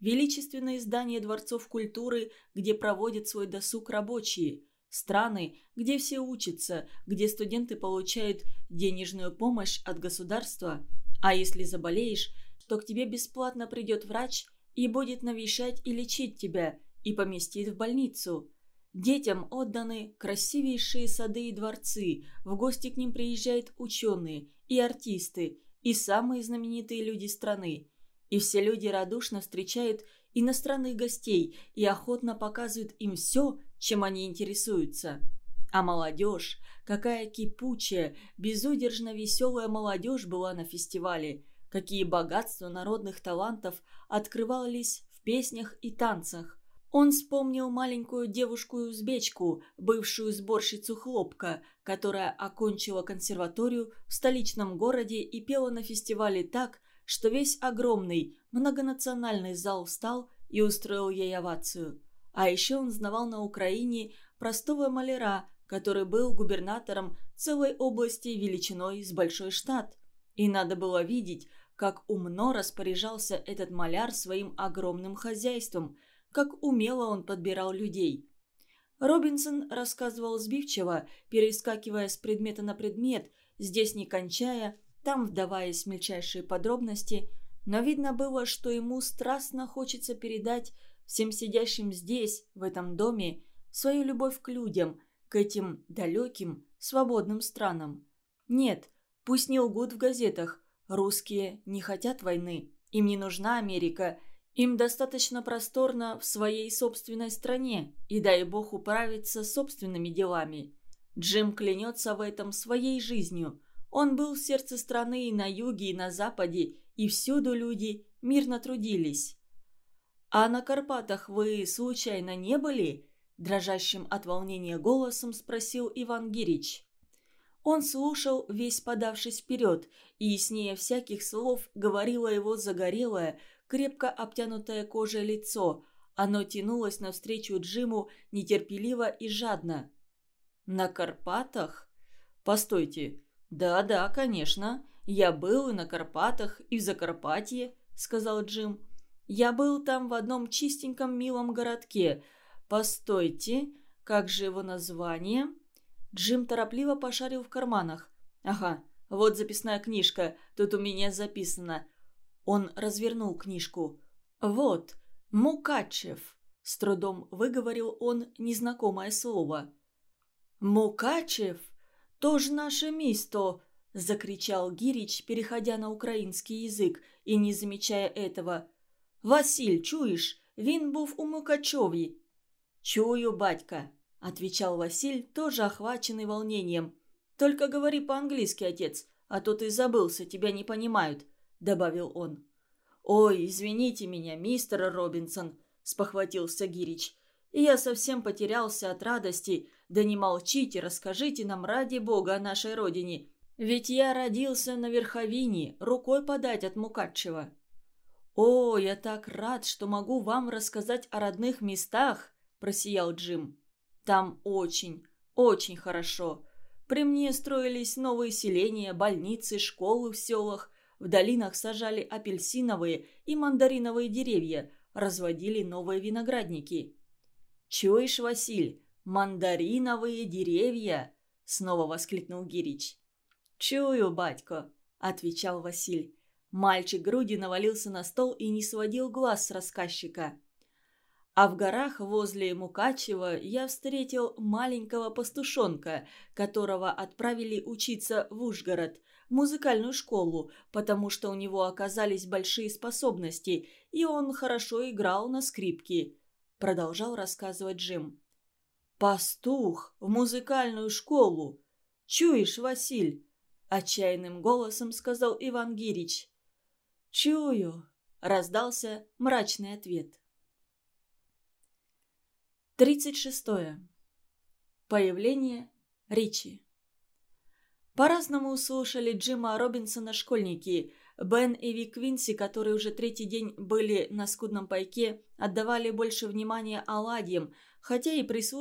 величественное здание дворцов культуры, где проводят свой досуг рабочие, страны, где все учатся, где студенты получают денежную помощь от государства, а если заболеешь, то к тебе бесплатно придет врач и будет навещать и лечить тебя, и поместит в больницу. Детям отданы красивейшие сады и дворцы, в гости к ним приезжают ученые и артисты, и самые знаменитые люди страны. И все люди радушно встречают иностранных гостей и охотно показывают им все, чем они интересуются. А молодежь, какая кипучая, безудержно веселая молодежь была на фестивале, какие богатства народных талантов открывались в песнях и танцах. Он вспомнил маленькую девушку-узбечку, бывшую сборщицу хлопка, которая окончила консерваторию в столичном городе и пела на фестивале так, что весь огромный многонациональный зал встал и устроил ей овацию. А еще он знавал на Украине простого маляра, который был губернатором целой области величиной с большой штат. И надо было видеть, как умно распоряжался этот маляр своим огромным хозяйством, как умело он подбирал людей. Робинсон рассказывал сбивчиво, перескакивая с предмета на предмет, здесь не кончая, там вдаваясь в мельчайшие подробности, но видно было, что ему страстно хочется передать всем сидящим здесь, в этом доме, свою любовь к людям, к этим далеким, свободным странам. Нет, пусть не лгут в газетах, русские не хотят войны, им не нужна Америка, им достаточно просторно в своей собственной стране, и дай бог управиться собственными делами. Джим клянется в этом своей жизнью – он был в сердце страны и на юге, и на западе, и всюду люди мирно трудились. «А на Карпатах вы, случайно, не были?» Дрожащим от волнения голосом спросил Иван Гирич. Он слушал, весь подавшись вперед, и яснее всяких слов говорило его загорелое, крепко обтянутое кожей лицо. Оно тянулось навстречу Джиму нетерпеливо и жадно. «На Карпатах? Постойте, «Да-да, конечно. Я был и на Карпатах, и в Закарпатье», — сказал Джим. «Я был там в одном чистеньком милом городке. Постойте, как же его название?» Джим торопливо пошарил в карманах. «Ага, вот записная книжка, тут у меня записано». Он развернул книжку. «Вот, Мукачев», — с трудом выговорил он незнакомое слово. «Мукачев?» «Тоже наше место!» – закричал Гирич, переходя на украинский язык и не замечая этого. «Василь, чуешь? Він був у Мукачеві». «Чую, батька», – отвечал Василь, тоже охваченный волнением. «Только говори по-английски, отец, а то ты забылся, тебя не понимают», – добавил он. «Ой, извините меня, мистер Робинсон», – спохватился Гирич. «И я совсем потерялся от радости, да не молчите, расскажите нам ради бога о нашей родине. Ведь я родился на Верховине, рукой подать от Мукачева. «О, я так рад, что могу вам рассказать о родных местах», – просиял Джим. «Там очень, очень хорошо. При мне строились новые селения, больницы, школы в селах. В долинах сажали апельсиновые и мандариновые деревья, разводили новые виноградники». «Чуешь, Василь, «Мандариновые деревья!» — снова воскликнул Гирич. «Чую, батько!» — отвечал Василь. Мальчик груди навалился на стол и не сводил глаз с рассказчика. А в горах возле Мукачева я встретил маленького пастушонка, которого отправили учиться в Ужгород, музыкальную школу, потому что у него оказались большие способности, и он хорошо играл на скрипке. Продолжал рассказывать Джим. «Пастух! В музыкальную школу! Чуешь, Василь?» Отчаянным голосом сказал Иван Гирич. «Чую!» – раздался мрачный ответ. Тридцать шестое. Появление Ричи. По-разному слушали Джима Робинсона школьники. Бен и Вик Квинси, которые уже третий день были на скудном пайке, отдавали больше внимания оладьям, хотя и прислушивались